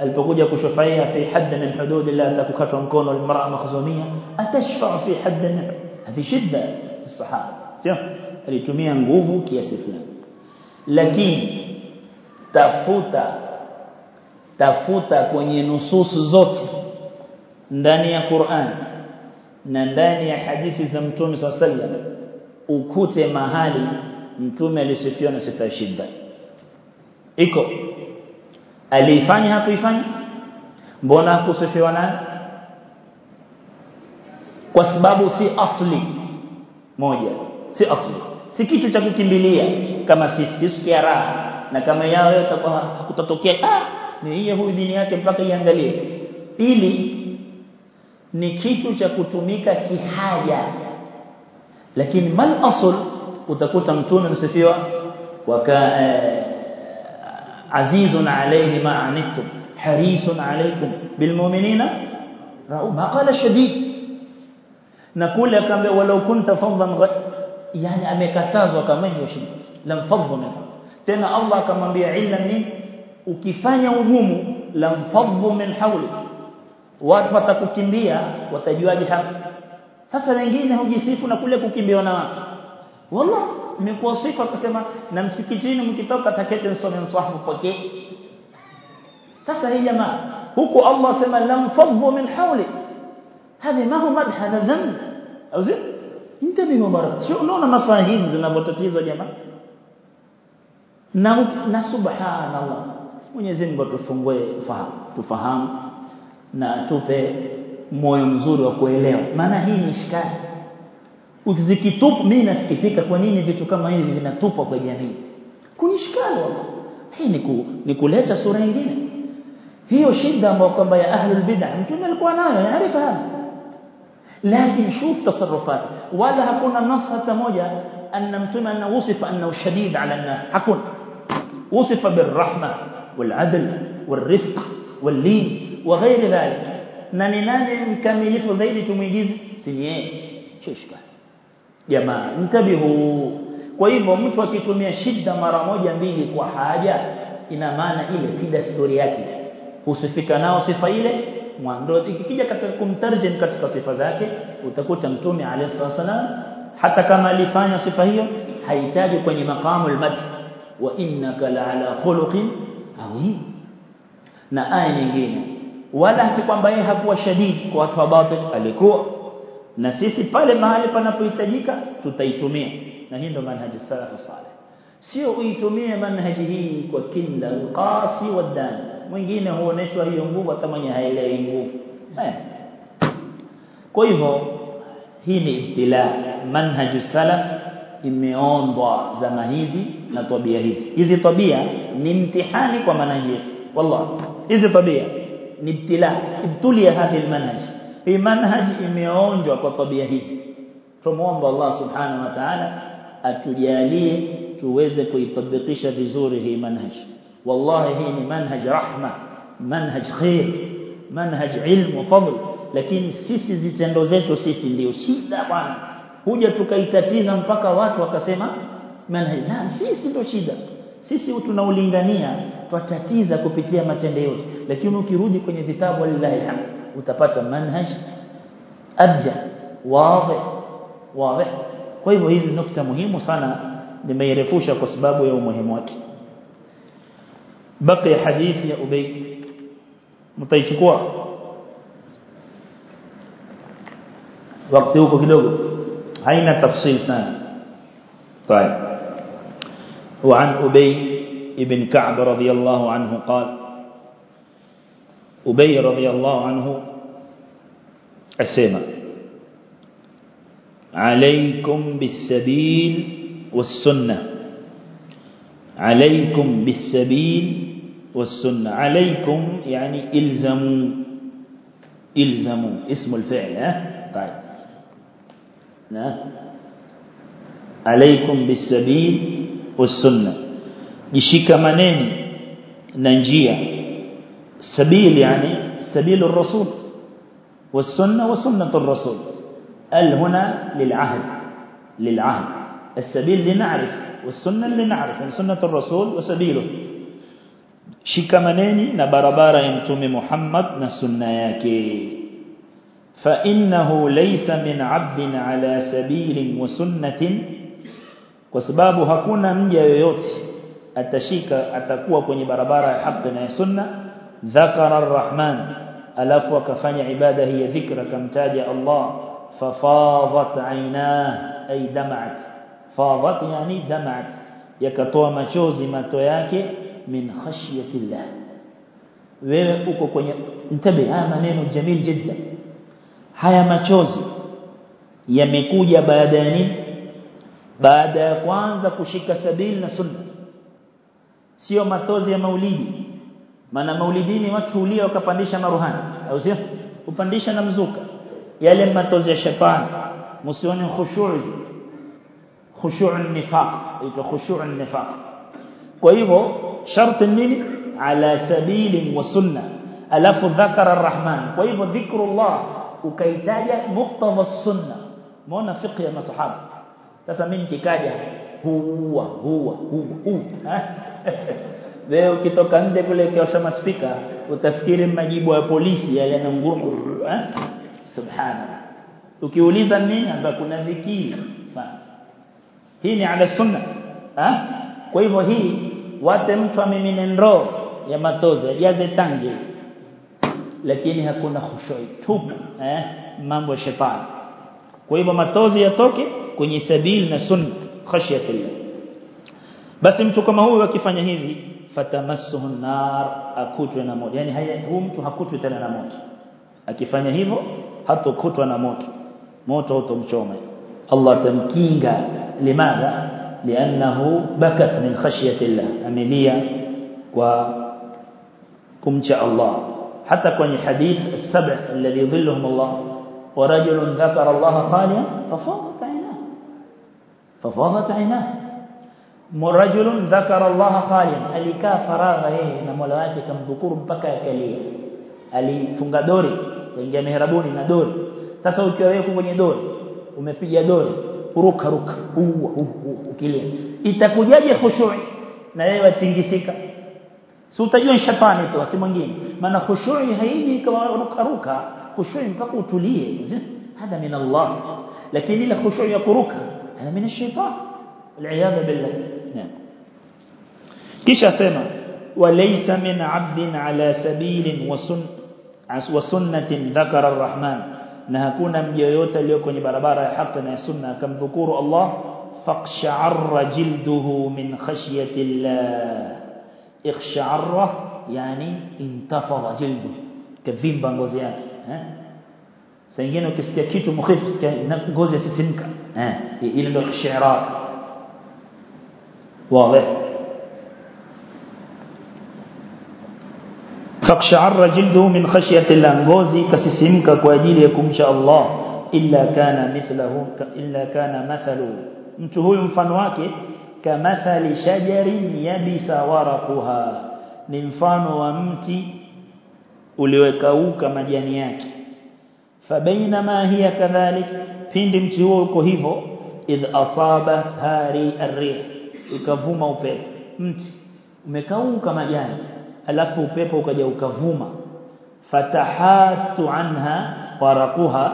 البقوجة كشفية في حد من حدود الله تكتر مكون المرأة مخزومية أتشفع في حد من هذه شدة في الصحابة اللي تمين غوفو كيسفلان لكن تفوت tafuta kwenye nususu zote ndani ya Qur'an na ndani ya hadithi za Mtume sallallahu ukute mahali Mtume alisifiwa na sifa shida iko. Alifanya hakuifanya mbona hakusifiwa naye kwa sababu si asli moja si asli. Si kitu cha kukimbilia kama sisi sisi raha na kama yao itakuwa hakutatokea. Ah ni hiyo huyu dini yake mpaka iangalie pili ni kitu cha kutumika kihaja lakini mal asl utakuta mtume msifiwa waka azizun alayhi ma anittum harisun alaykum bilmu'minina ma qala shadid na kule akamwambia walau kunta fadhan yani amekatazwa kama hiyo shida lam fadhu min tena Allah akamwambia illa nini ukifanya ugumu lamfadhu min hawlik. Watu watakukimbia watajuaje hapo sasa wengine hujisifu na kule kukimbiwa na watu wallah imekuwa sifa kusema na msikitini mkitoka takete nsome mswahafu poke sasa hii jamaa huko Allah sema lamfadhu min hawlik. Hadi ma huwa hadha dhanb. Au zi inta bi mubarak sio unaona mafahimu zinavyotatizwa jamaa? Na na subhanallah. Mwenyezi Mungu tufungue fahamu tufahamu na atupe moyo mzuri wa kuelewa maana hii ni shikali ukizikitupa mimi nasikitika kwa nini vitu kama hivi vinatupwa kwa jamii kunishikali hii ni, ku, ni kuleta sura nyingine hiyo shida ambayo kwamba ya ahlul bid'ah mtume alikuwa nayo yaarifa hapa lakini shuf tasarrufat wala hakuna nas hata moja anna mtume anna usifa annahu shadid ala an-nas hakuna usifa birrahma والعدل والرفق واللين وغير ذلك na ni nani mkamilifu zaidi tumuigize si yeye shishka jamaa mtabihu kwa hivyo mtu akitumia shida mara moja mbili kwa haja ina maana ile si desturi yake husifika nao sifa ile mwanzo ikija katika kumtarjim katika sifa zake utakuta mtume alayhi wasallam hata kama alifanya sifa hiyo haitaji kwenye makamu al-madh wa innaka la'ala khuluqin adhim na aya nyingine wala si kwamba yeye hakuwa shadidi kwa watu wa batil alikuwa. Na sisi pale mahali panapohitajika tutaitumia. Na hii ndio manhaji salafu salih. Sio uitumie manhaji hii kwa kila qasi wa wadani mwingine huoneshwa hiyo nguvu hata mwenye haelewi nguvu. Eh. kwa hivyo hii ni ibtila. Manhaji salaf imeondwa zama hizi na tabia hizi hizi tabia ni mtihani kwa manhaji yetu wallahi hizi tabia ni ibtila ibtulia hadhi almanhaj hii manhaj imeonjwa kwa tabia hizi tumuomba Allah subhanahu wa ta'ala atujalie tuweze kuitabikisha vizuri hii manhaj wallahi hii ni manhaj rahma manhaj khair manhaj ilm wa fadl lakini sisi zitendo zetu sisi ndio shida bwana huja tukaitatiza mpaka watu wakasema manhaj na sisi ndio shida sisi tunaulingania twatatiza kupitia matendo yote lakini ukirudi kwenye vitabu lillahi alhamd utapata manhaj abja wazi wazi kwa hivyo hili nukta muhimu sana nimeirefusha kwa sababu ya umuhimu wake baki hadithi ya ubay mtaichukua wakati huko kidogo haina tafsil sana طيب وعن أبي ابن كعب رضي الله عنه قال أبي رضي الله عنه أسمى عليكم بالسبيل والسنة عليكم بالسبيل والسنة. عليكم يعني إلزموا إلزموا اسم الفعل ها؟ طيب. نعم عليكم بالسبيل والسنة. يشيك منين؟ ننجية. سبيل يعني سبيل الرسول. والسنة وسنة الرسول. ال هنا للعهد. للعهد. السبيل لنعرف. والسنة لنعرف. سنة الرسول وسبيله. شكمنيني نبربارا أنتم محمد نسنياك فإنه ليس من عبد على سبيل وسنة kwa sababu hakuna mja yoyote atashika atakuwa kwenye barabara ya haki na sunna dhakara arrahman alafu akafanya ibada hii ya dhikra kamtaja Allah fafadat aynah ay dam'at fadat yani dam'at yakatoa machozi mato yake min khashyatillah wewe uko kwenye mtabe haya maneno jamil jidda haya machozi yamekuja baada ya nini baada ya kwanza kushika sabili na sunna sio matozi ya maulidi maana maulidini watu hulia wakapandisha maruhani au sio kupandisha na mzuka yale matozi ya shetani msione khushu' khushu' nifaq ito khushu' nifaq kwa hivyo sharti nini ala sabili wa sunna alafu dhakara arrahman kwa hivyo dhikrullah ukaitaja muqtadha sunna muona fiqh ya masahaba sasa mimi nikikaja huwa huwa huwa wewe ukitoka nje kule kiosha maspika utafikiri majibu ya polisi yale yananguruma eh? Subhanallah. Ukiuliza nini hapa kuna dhikiri hii ni ala sunna. Kwa hivyo hii wate mtu amimine ndoo ya matozi ajaze tangi. Lakini hakuna khushui tupu eh? Mambo ya shetani. Kwa hivyo matozi yatoke kwenye sabili na sunna khashyatillah basi mtu kama huyu akifanya hivi fatamassuhu nar akutwe na moto yani huyu mtu hakutwi tena na moto akifanya hivyo hatokutwa na moto moto utomchoma Allah tamkinga limadha lianahu bakat min khashyatillah amelia kwa kumcha Allah hata kwenye hadith as-sab' alladhi dhilluhum Allah wa rajulun dhakara Allah khaliyan fafadat 'aynahu rajulun dhakara Allah khaliyan alikaa faragha yeye na Mola wake kamdhukuru mpaka akalia alifunga dori kaingia mihrabuni na dori sasa ukiwa wewe kwenye dori umepiga dori ruka ruka huwa ukilia itakujaje khushu' na wewe watingisika si utajua shetani tu si mwingine maana khushu' haiji kama ruka ruka khushu' mpaka utulie hada min Allah lakini ile khushu' ya kuruka أنا من الشيطان. العيام بالله. نعم. كيش أسمى وليس من عبد على سبيل وسن وسنة ذكر الرحمن. نها نهكونا ميويوتا ليكوني بربارة حقنا سنة. كم ذكور الله؟ فاقشعر جلده من خشية الله. اخشعر يعني انتفض جلده. كذين بان غوزيات سينجينو كسكيكيتو مخيف سكيكيتو مخيف سكيكيتو إلى الشعراء. واضح؟ فاقشعر جلده من خشية الأنغوزي كسسمك كواجيليكم شاء الله. إلا كان مثله إلا كان مثله نتهو ينفنواك كمثل شجر يبس ورقها. ننفن ومت وليكوك مجانياك فبينما هي كذلك pindi mti huo uko hivyo idh asabat hari arrih ukavuma upepo. Mti umekauka majani alafu upepo ukaja ukavuma. Fatahatu anha waraquha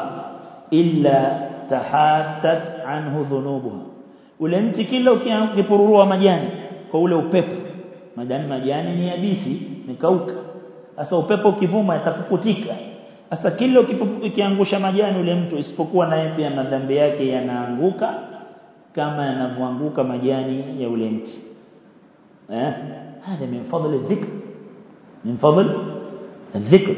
illa tahatat anhu dhunubuha. Ule mti kila ukipururua majani kwa ule upepo majani majani ni yabisi nikauka sasa upepo ukivuma yatakukutika sasa kila ukiangusha majani ule mtu isipokuwa naye pia madhambi yake yanaanguka kama yanavyoanguka majani ya ule mti eh hada min fadl dhikr min fadl الذكر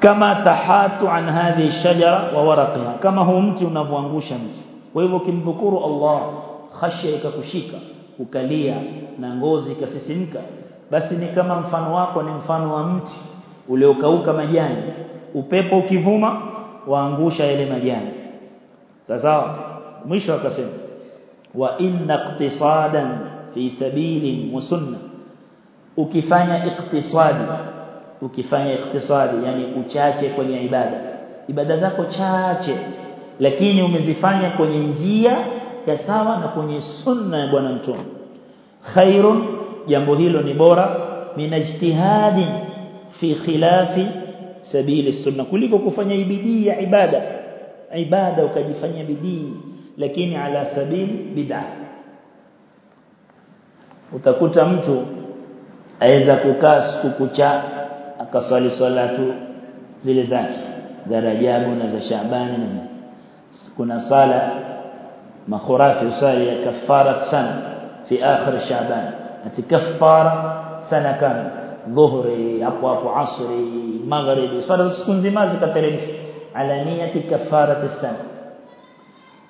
كما تحات عن هذه الشجرة وورقها كما هو mti unavyoangusha mti kwa hivyo kimdhukuru Allah khashya ikakushika ukalia na ngozi ikasisimka basi ni kama mfano wako ni mfano wa mti uliokauka majani upepo ukivuma waangusha yale majani. Sasa mwisho akasema wa inna iqtisadan fi sabili musunna ukifanya iqtisadi ukifanya iqtisadi yani uchache kwenye ibada. Ibada zako chache lakini umezifanya kwenye njia ya sawa na kwenye sunna ya bwana mtume. Khairun jambo hilo ni bora min ijtihadin في خلاف سبيل السنة. كلكو كفني بدي عبادة عبادة وكجفني بدي لكن على سبيل بدعة وتكوت أمتو أيزا كوكاس كوكوشا أكصالي صلاة زلزاك ذا رجاب ونذا شعبان كنا صالة مخرافي صالية كفارة سنة في آخر شعبان أتكفار سنة كاملة dhuhri hapo hapo asri maghribi swala siku nzima zikateremshwa ala niyati kafarati sana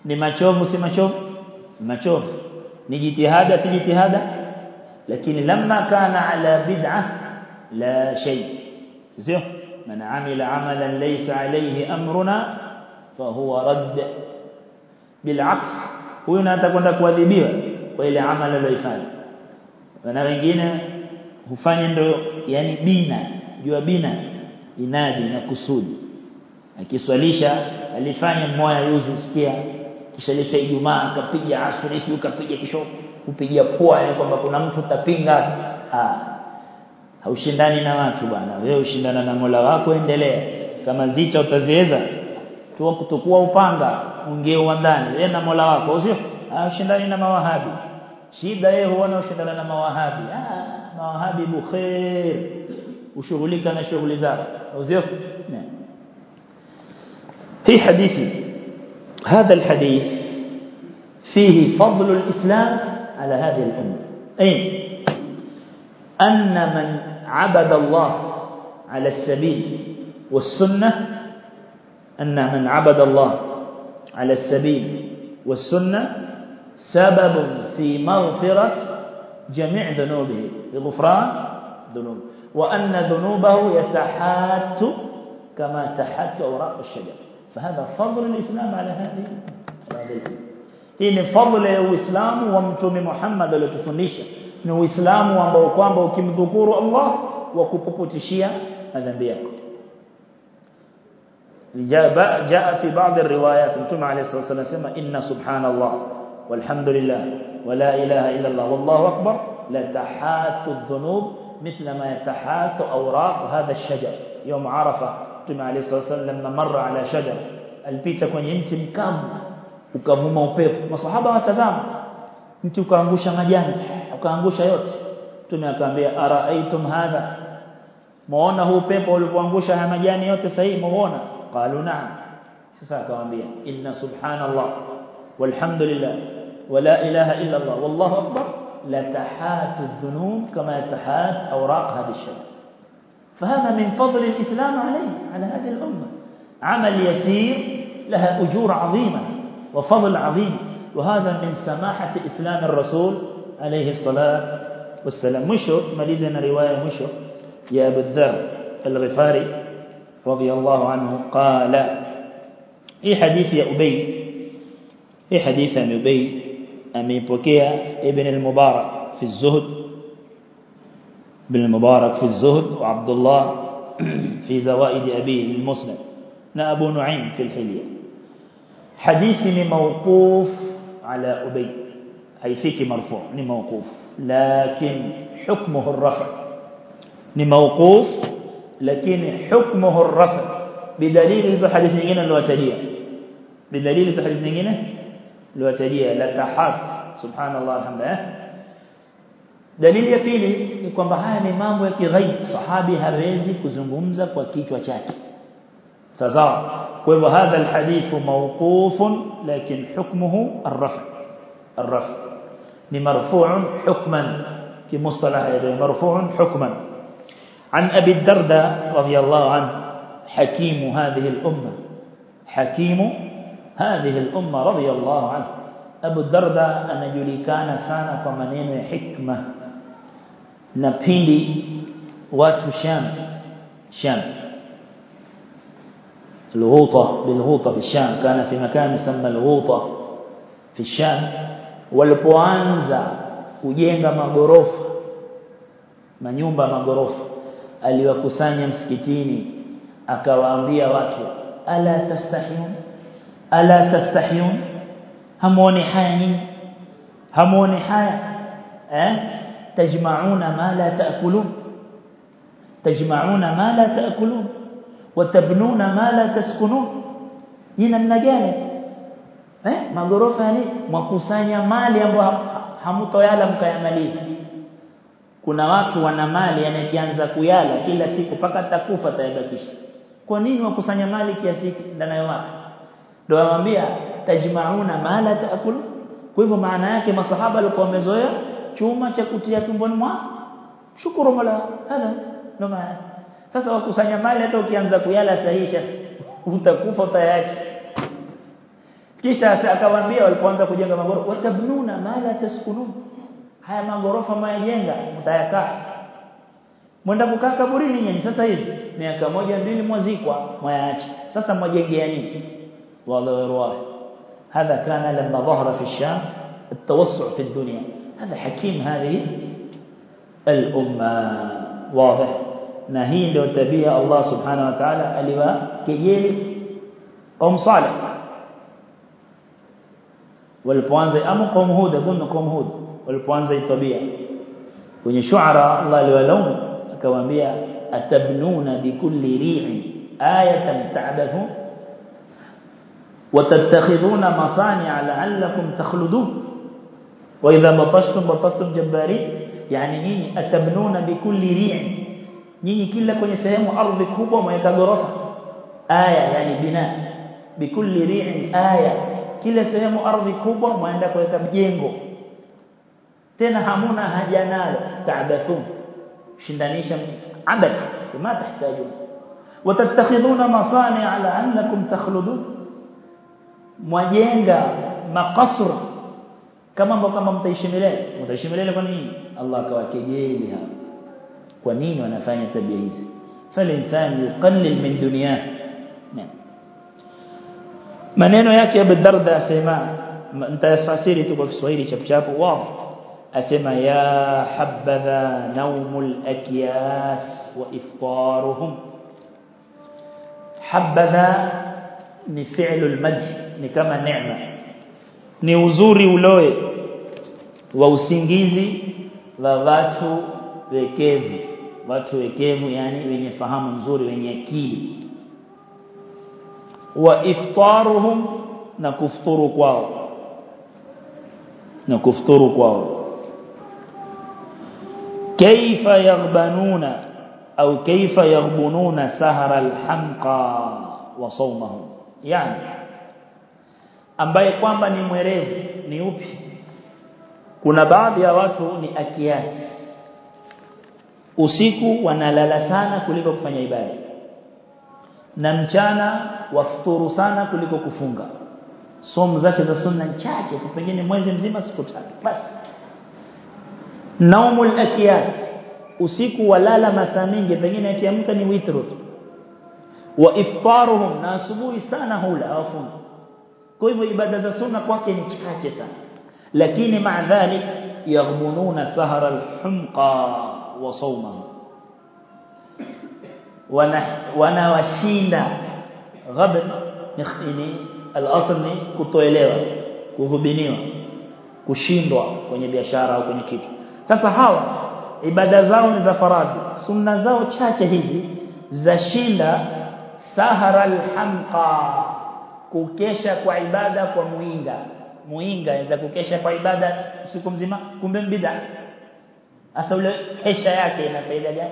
ni machovu si machovu machovu ni jitihada si jitihada lakini lamma kana ala bid'ah la shay sio man amila amalan laysa alayhi amruna fahuwa radd bilaks huyo na atakwenda kuadhibiwa kwa ile amali aliyofanya na wengine hufanya ndo yani bina jua bina inadi na kusudi. Akiswalisha alifanya moyo yuzi sikia kisha lisha Ijumaa akapiga asri sio kapiga kisho kupiga pua yani kwamba kuna mtu tapinga ah haushindani na watu bwana wewe ushindana na Mola wako endelea. Kama zicha utaziweza tu kutokuwa upanga ungeo ndani wewe na Mola wako sio? Ushindani na mawahabi shida yeye huona ushindana na mawahabi. Ah mawahabi bukhair ushughulika na shughuli zao sio? في حديث هذا الحديث فيه فضل الإسلام على هذه الأمة أي أن من عبد الله على السبيل والسنة أن من عبد الله على السبيل والسنة سبب في مغفرة جميع ذنوبه لغفران ذنوبه وأن ذنوبه يتحات كما تحات أوراق الشجر. فهذا فضل الإسلام على هذه إن فضل الإسلام ومتم محمد لتفنيش نو إسلام ومبوكوان بوكيم ذكور الله وكوكوكو هذا أذنبيك جاء في بعض الروايات أنتم عليه الصلاة والسلام إن سبحان الله والحمد لله ولا إله إلا الله والله أكبر. لتحات الذنوب مثل ما يتحات أوراق هذا الشجر. يوم عرفة تم عليه الصلاة والسلام لما مر على شجر البيت كون ينتم كام وكفو موبيب ما وصحابة تزام أنتم كأنقوش مجان وكأنقوش يوت. تم يقام بي أرأيتم هذا؟ موانا هو بيب وكأنقوش مجان يوت سيء موانا. قالوا نعم. سيساكم بي إن سبحان الله والحمد لله ilaha illa Allah wallahu akbar la tahatu adh-dhunub kama yatahat awraq hadha ash-shajar فهذا من فضل الإسلام عليه على هذه الأمة. عمل يسير لها أجور عظيمة وفضل عظيم. وهذا من سماحة إسلام الرسول عليه الصلاة والسلام. مشو مليزنا رواية مشو يا أبو الذر الغفاري رضي الله عنه قال في حديث يا أبي في حديث يا أبي أميبوكيا ابن المبارك في الزهد ابن المبارك في الزهد وعبد الله في زوائد أبيه المسلم. أبو نعيم في الحلية. حديث لموقوف على أبي أي فيك مرفوع لموقوف. لكن حكمه الرفع. لموقوف لكن حكمه الرفع. بدليل الحديث نجينا الواتلية بدليل الحديث نجينا niliwatajia la tahad subhanallah alhamdulillah dalili ya pili ni kwamba haya ni mambo ya kighaib sahabi hawezi kuzungumza kwa kichwa chake sawa kwa hivyo hadha alhadith mawquf lakin hukmuhu ar-raf' ar-raf' ni marfu' hukman في مصطلح مرفوع حكما عن أبي الدرداء رضي الله عنه حكيم هذه الأمة حكيم هذه الأمة رضي الله عنه. أبو الدرداء أن يلكان سانا فمنين حكمة. نبيلي وات شام. شام. الغوطة بالغوطة في الشام. كان في مكان يسمى الغوطة في الشام. walipoanza kujenga magorofa manyumba magorofa aliwakusanya msikitini akawaambia watu ala tastahiyun ألا تستحيون؟ هموني حاني هموني حايا تجمعون ما لا تأكلون. تجمعون ما لا تأكلون. وتبنون ما لا تسكنون. هنا النجاح ما ظروف يعني ما قصان يا مال يا أبو كيامالي كنا وقت وأنا مال يعني كيانزا كيالا كلا سيكو. فقط تكوفة تيبكيش كونين ما قصان يا مالي كيا سيكو دانا يوما ndio anamwambia tajmauna mala taakul kwa hivyo maana yake masahaba walikuwa wamezoea chuma cha kutia tumboni mwa shukuru mola. Hadha ndio maana. Sasa wakusanya mali hata ukianza kuyala sahisha utakufa tayari kisha akawaambia walipoanza kujenga magorofa watabnuna mala taskunun. Haya magorofa majenga mtayakaa. Mwenda kukaa kaburini nyinyi sasa hivi miaka moja mbili mwazikwa mwayaacha sasa mwajengea nini والله هذا كان لما ظهر في الشام التوسع في الدنيا. هذا حكيم هذه الأمة. واضح. نهي لو تبيه الله سبحانه وتعالى ألوا كجيل قوم صالح. walipoanza ama قوم هود اظن قوم هود. walipoanza itabia kwenye shuara Allah aliwalaumu akawaambia atabnuna bikulli ri'in ayatan ta'bathun وتتخذون مصانع لعلكم تخلدون. وإذا بطشتم بطشتم جبارين يعني نيني أتبنون بكل ريع. نيني كلا كن يسهم أرض كوبا ما يتغرف آية يعني بناء. بكل ريع آية. كلا سهم أرض كوبا ما عندك يتبجينغو تنهمون هجانال تعبثون. شندانيشا عبد ما تحتاجون. وتتخذون مصانع لعلكم تخلدون. Mwajenga makasr kama ambao kama mtaishi milele mtaishi milele kwa nini Allah akawakejeli hapa kwa nini wanafanya tabia hizi فالإنسان يقلل من دنياه نعم maneno yake Abu Darda asema nitayafasiri tu kwa Kiswahili chapu wao asema ya habadha naumul akyas wa iftaruhum habadha ni fi'lu al-madh ni kama neema. Ni uzuri uloe wa usingizi wa watu wekevu. Watu wekevu yani wenye fahamu nzuri wenye akili. Wa iftaruhum na kufuturu kwao. Na kufuturu kwao. Kaifa yaghbanuna au kaifa yaghbununa sahara alhamqa wa sawmahum. Yani ambaye kwamba ni mwerevu ni upi? Kuna baadhi ya watu ni akiasi. Usiku wanalala sana kuliko kufanya ibada. Na mchana wafuturu sana kuliko kufunga. Somo zake za sunna chache pengine mwezi mzima siku tatu. Basi. Naumul akiyas usiku walala masaa mingi pengine akiamka ni witru wa iftaruhum na asubuhi sana hula hawafungi kwa hivyo ibada za sunna kwake ni chache sana lakini maadhalik yaghmununa sahara alhumqa wa wana wanawashinda ghabn ni al-asl ni kutoelewa kuhubiniwa kushindwa kwenye biashara au kwenye kitu sasa hawa ibada zao ni za faradhi sunna zao chache hizi zashinda sahara al-hamqa kukesha kwa ibada kwa muinga. Muinga inaweza kukesha kwa ibada siku mzima kumbe bid'a. Hasa ule kesha yake ina faida gani?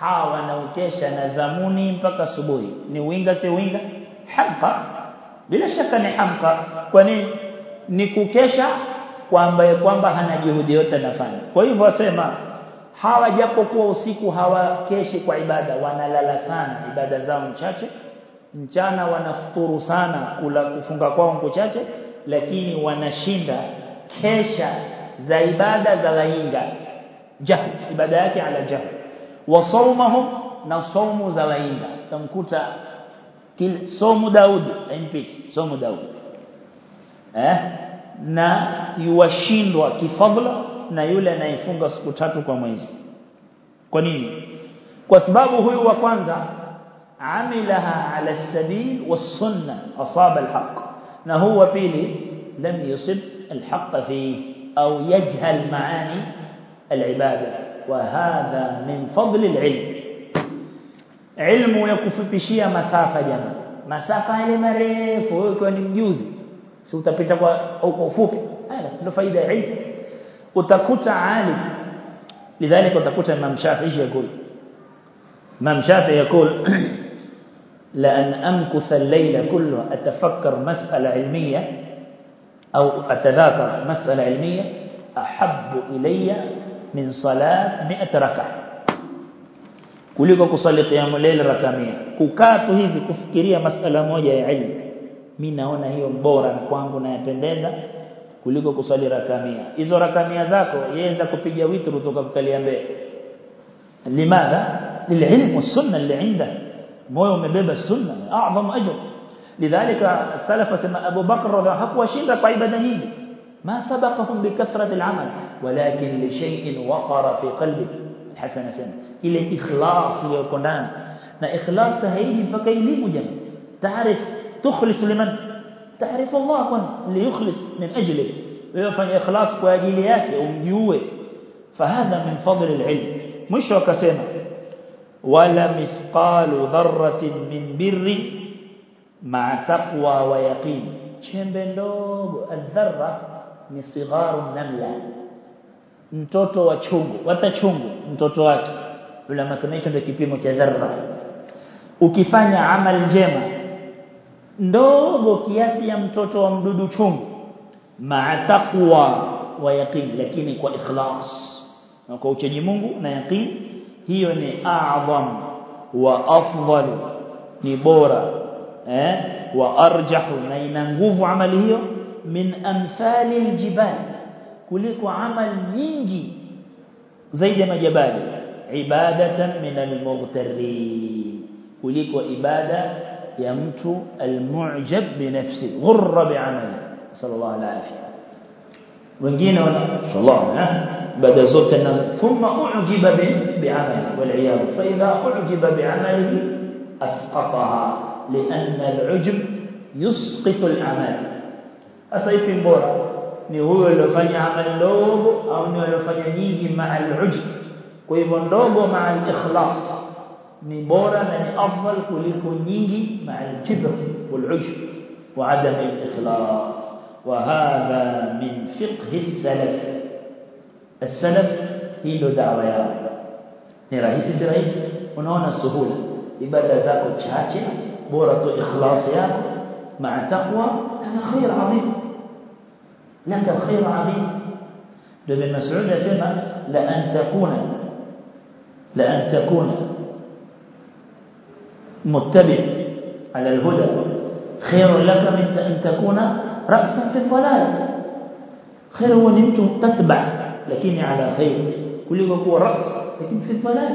Hawa wanaokesha na zamuni mpaka asubuhi. Ni uinga si uinga hamka bila shaka ni hamka kwa nini? Ni kukesha kwamba kwamba hana juhudi yote anafanya. Kwa hivyo wasema hawa japokuwa usiku hawakeshi kwa ibada wanalala sana ibada zao mchache mchana wanafuturu sana kula kufunga kwao kuchache lakini wanashinda. Kesha za ibada za lainga. Jahu. Ibada yake ala jahu. Wa sawmahum na saumu za lainga. Tamkuta kil somu Daudi impiti somu Daudi eh? Na yuwashindwa kifadla na yule anayefunga siku tatu kwa mwezi. Kwa nini? Kwa sababu huyu wa kwanza عملها على السبيل والسنة أصاب الحق. نهو فيه لم يصب الحق فيه أو يجهل معاني العبادة. وهذا من فضل العلم. علم يقف في شيء مسافة جمع. مسافة علم ريف ويكون يوزي. سوطة بيتاكوا أو كوفوك هذا نفايدة علم. وتكوت عالم. لذلك وتكوت ممشاف. إيش يقول؟ ممشاف يقول لأن أمكث الليل كله أتفكر مسألة علمية أو أتذاكر مسألة علمية أحب إلي من صلاة مئة ركعة kuliko kusali qiyamul layl raka 100 kukaa tu hivi kufikiria masala moja ya ilmu mimi naona hiyo bora kwangu na yapendeza kuliko kusali raka 100 hizo raka 100 zako yaweza kupiga witru kutoka kukalia mbele limadha lililm والسنة اللي عنده moyo umebeba sunna a'zam ajr lidhalika salafa sema Abu Bakr hakuwashinda kwa ibada nyingi ما سبقهم بكثرة العمل ولكن لشيء وقر في قلبه. الحسن سنة إلى إخلاص ليكونان نا إخلاص هيه فكيليه جمع تعرف تخلص لمن؟ تعرف الله كون ليخلص من أجله. ويفعل إخلاص كواجليات ومجيوه فهذا من فضل العلم. مش wala mithqalu dharratin min birri ma taqwa wa yaqin. Chembe ndogo adharra ni sigharu namla. Mtoto wa chungu wata chungu mtoto wake. Yule hicho ndio kipimo cha dharra. Ukifanya amal njema ndogo kiasi ya mtoto wa mdudu chungu ma taqwa wa yaqin lakini kwa ikhlas. Na kwa uchaji Mungu na yaqini hiyo ni a'zam wa afdal ni bora eh wa arjahu na ina nguvu amali hiyo min amthali aljibal kuliko amal nyingi zaidi ya majabali ibadatan min almughtarin kuliko ibada ya mtu almu'jab binafsi ghurra bi'amali sallallahu alayhi wengine wana sallallahu بعد زوت الناس. ثم أعجب بعمله والعياذ فإذا أعجب بعمله أسقطها لأن العجب يسقط العمل. أسقط بورا. نهو لفن عمل لوب أو نهو لفن نيه مع العجب. كيف لوب مع الإخلاص. نبورا من أفضل كل نيه مع الكبر والعجب وعدم الإخلاص. وهذا من فقه السلف. السلف هيلو دعوة يا نرئيس الرئيس ونونا سهولة. يبدا ذاك الشاشة بورة إخلاص يا مع تقوى. هذا خير عظيم. لك الخير عظيم. لابن مسعود يسمى لأن تكون لأن تكون متبع على الهدى. خير لك من أن تكون رأسا في الضلال. خير هو أن تتبع. لكن على خير كل هو رأس لكن في الضلال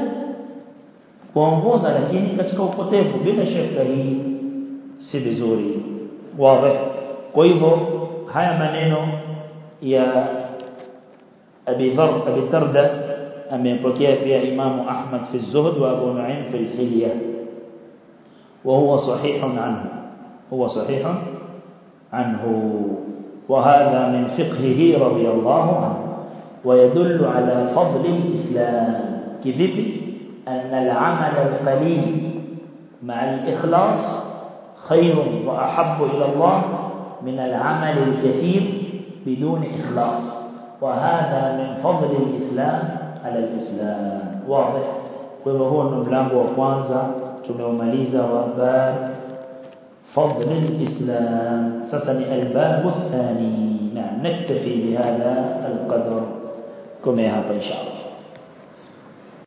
kuongoza lakini katika upotevu bila shaka hii si vizuri wazi kwa hivyo haya maneno ya Abi Dharr Abi Darda amepokea pia Imam Ahmad fi Zuhd wa Abu Nu'aym fi al-Hilya huwa sahih anhu huwa sahih عنه وهذا من فقهه رضي الله عنه ويدل على فضل الإسلام. كذب أن العمل القليل مع الإخلاص خير وأحب إلى الله من العمل الكثير بدون إخلاص. وهذا من فضل الإسلام على الإسلام. واضح؟ وهو المبلغ وقوانزا tumeumaliza وباب فضل الإسلام. سسني الباب الثاني نعم نكتفي بهذا القدر كما como é, rapaz, inshallah.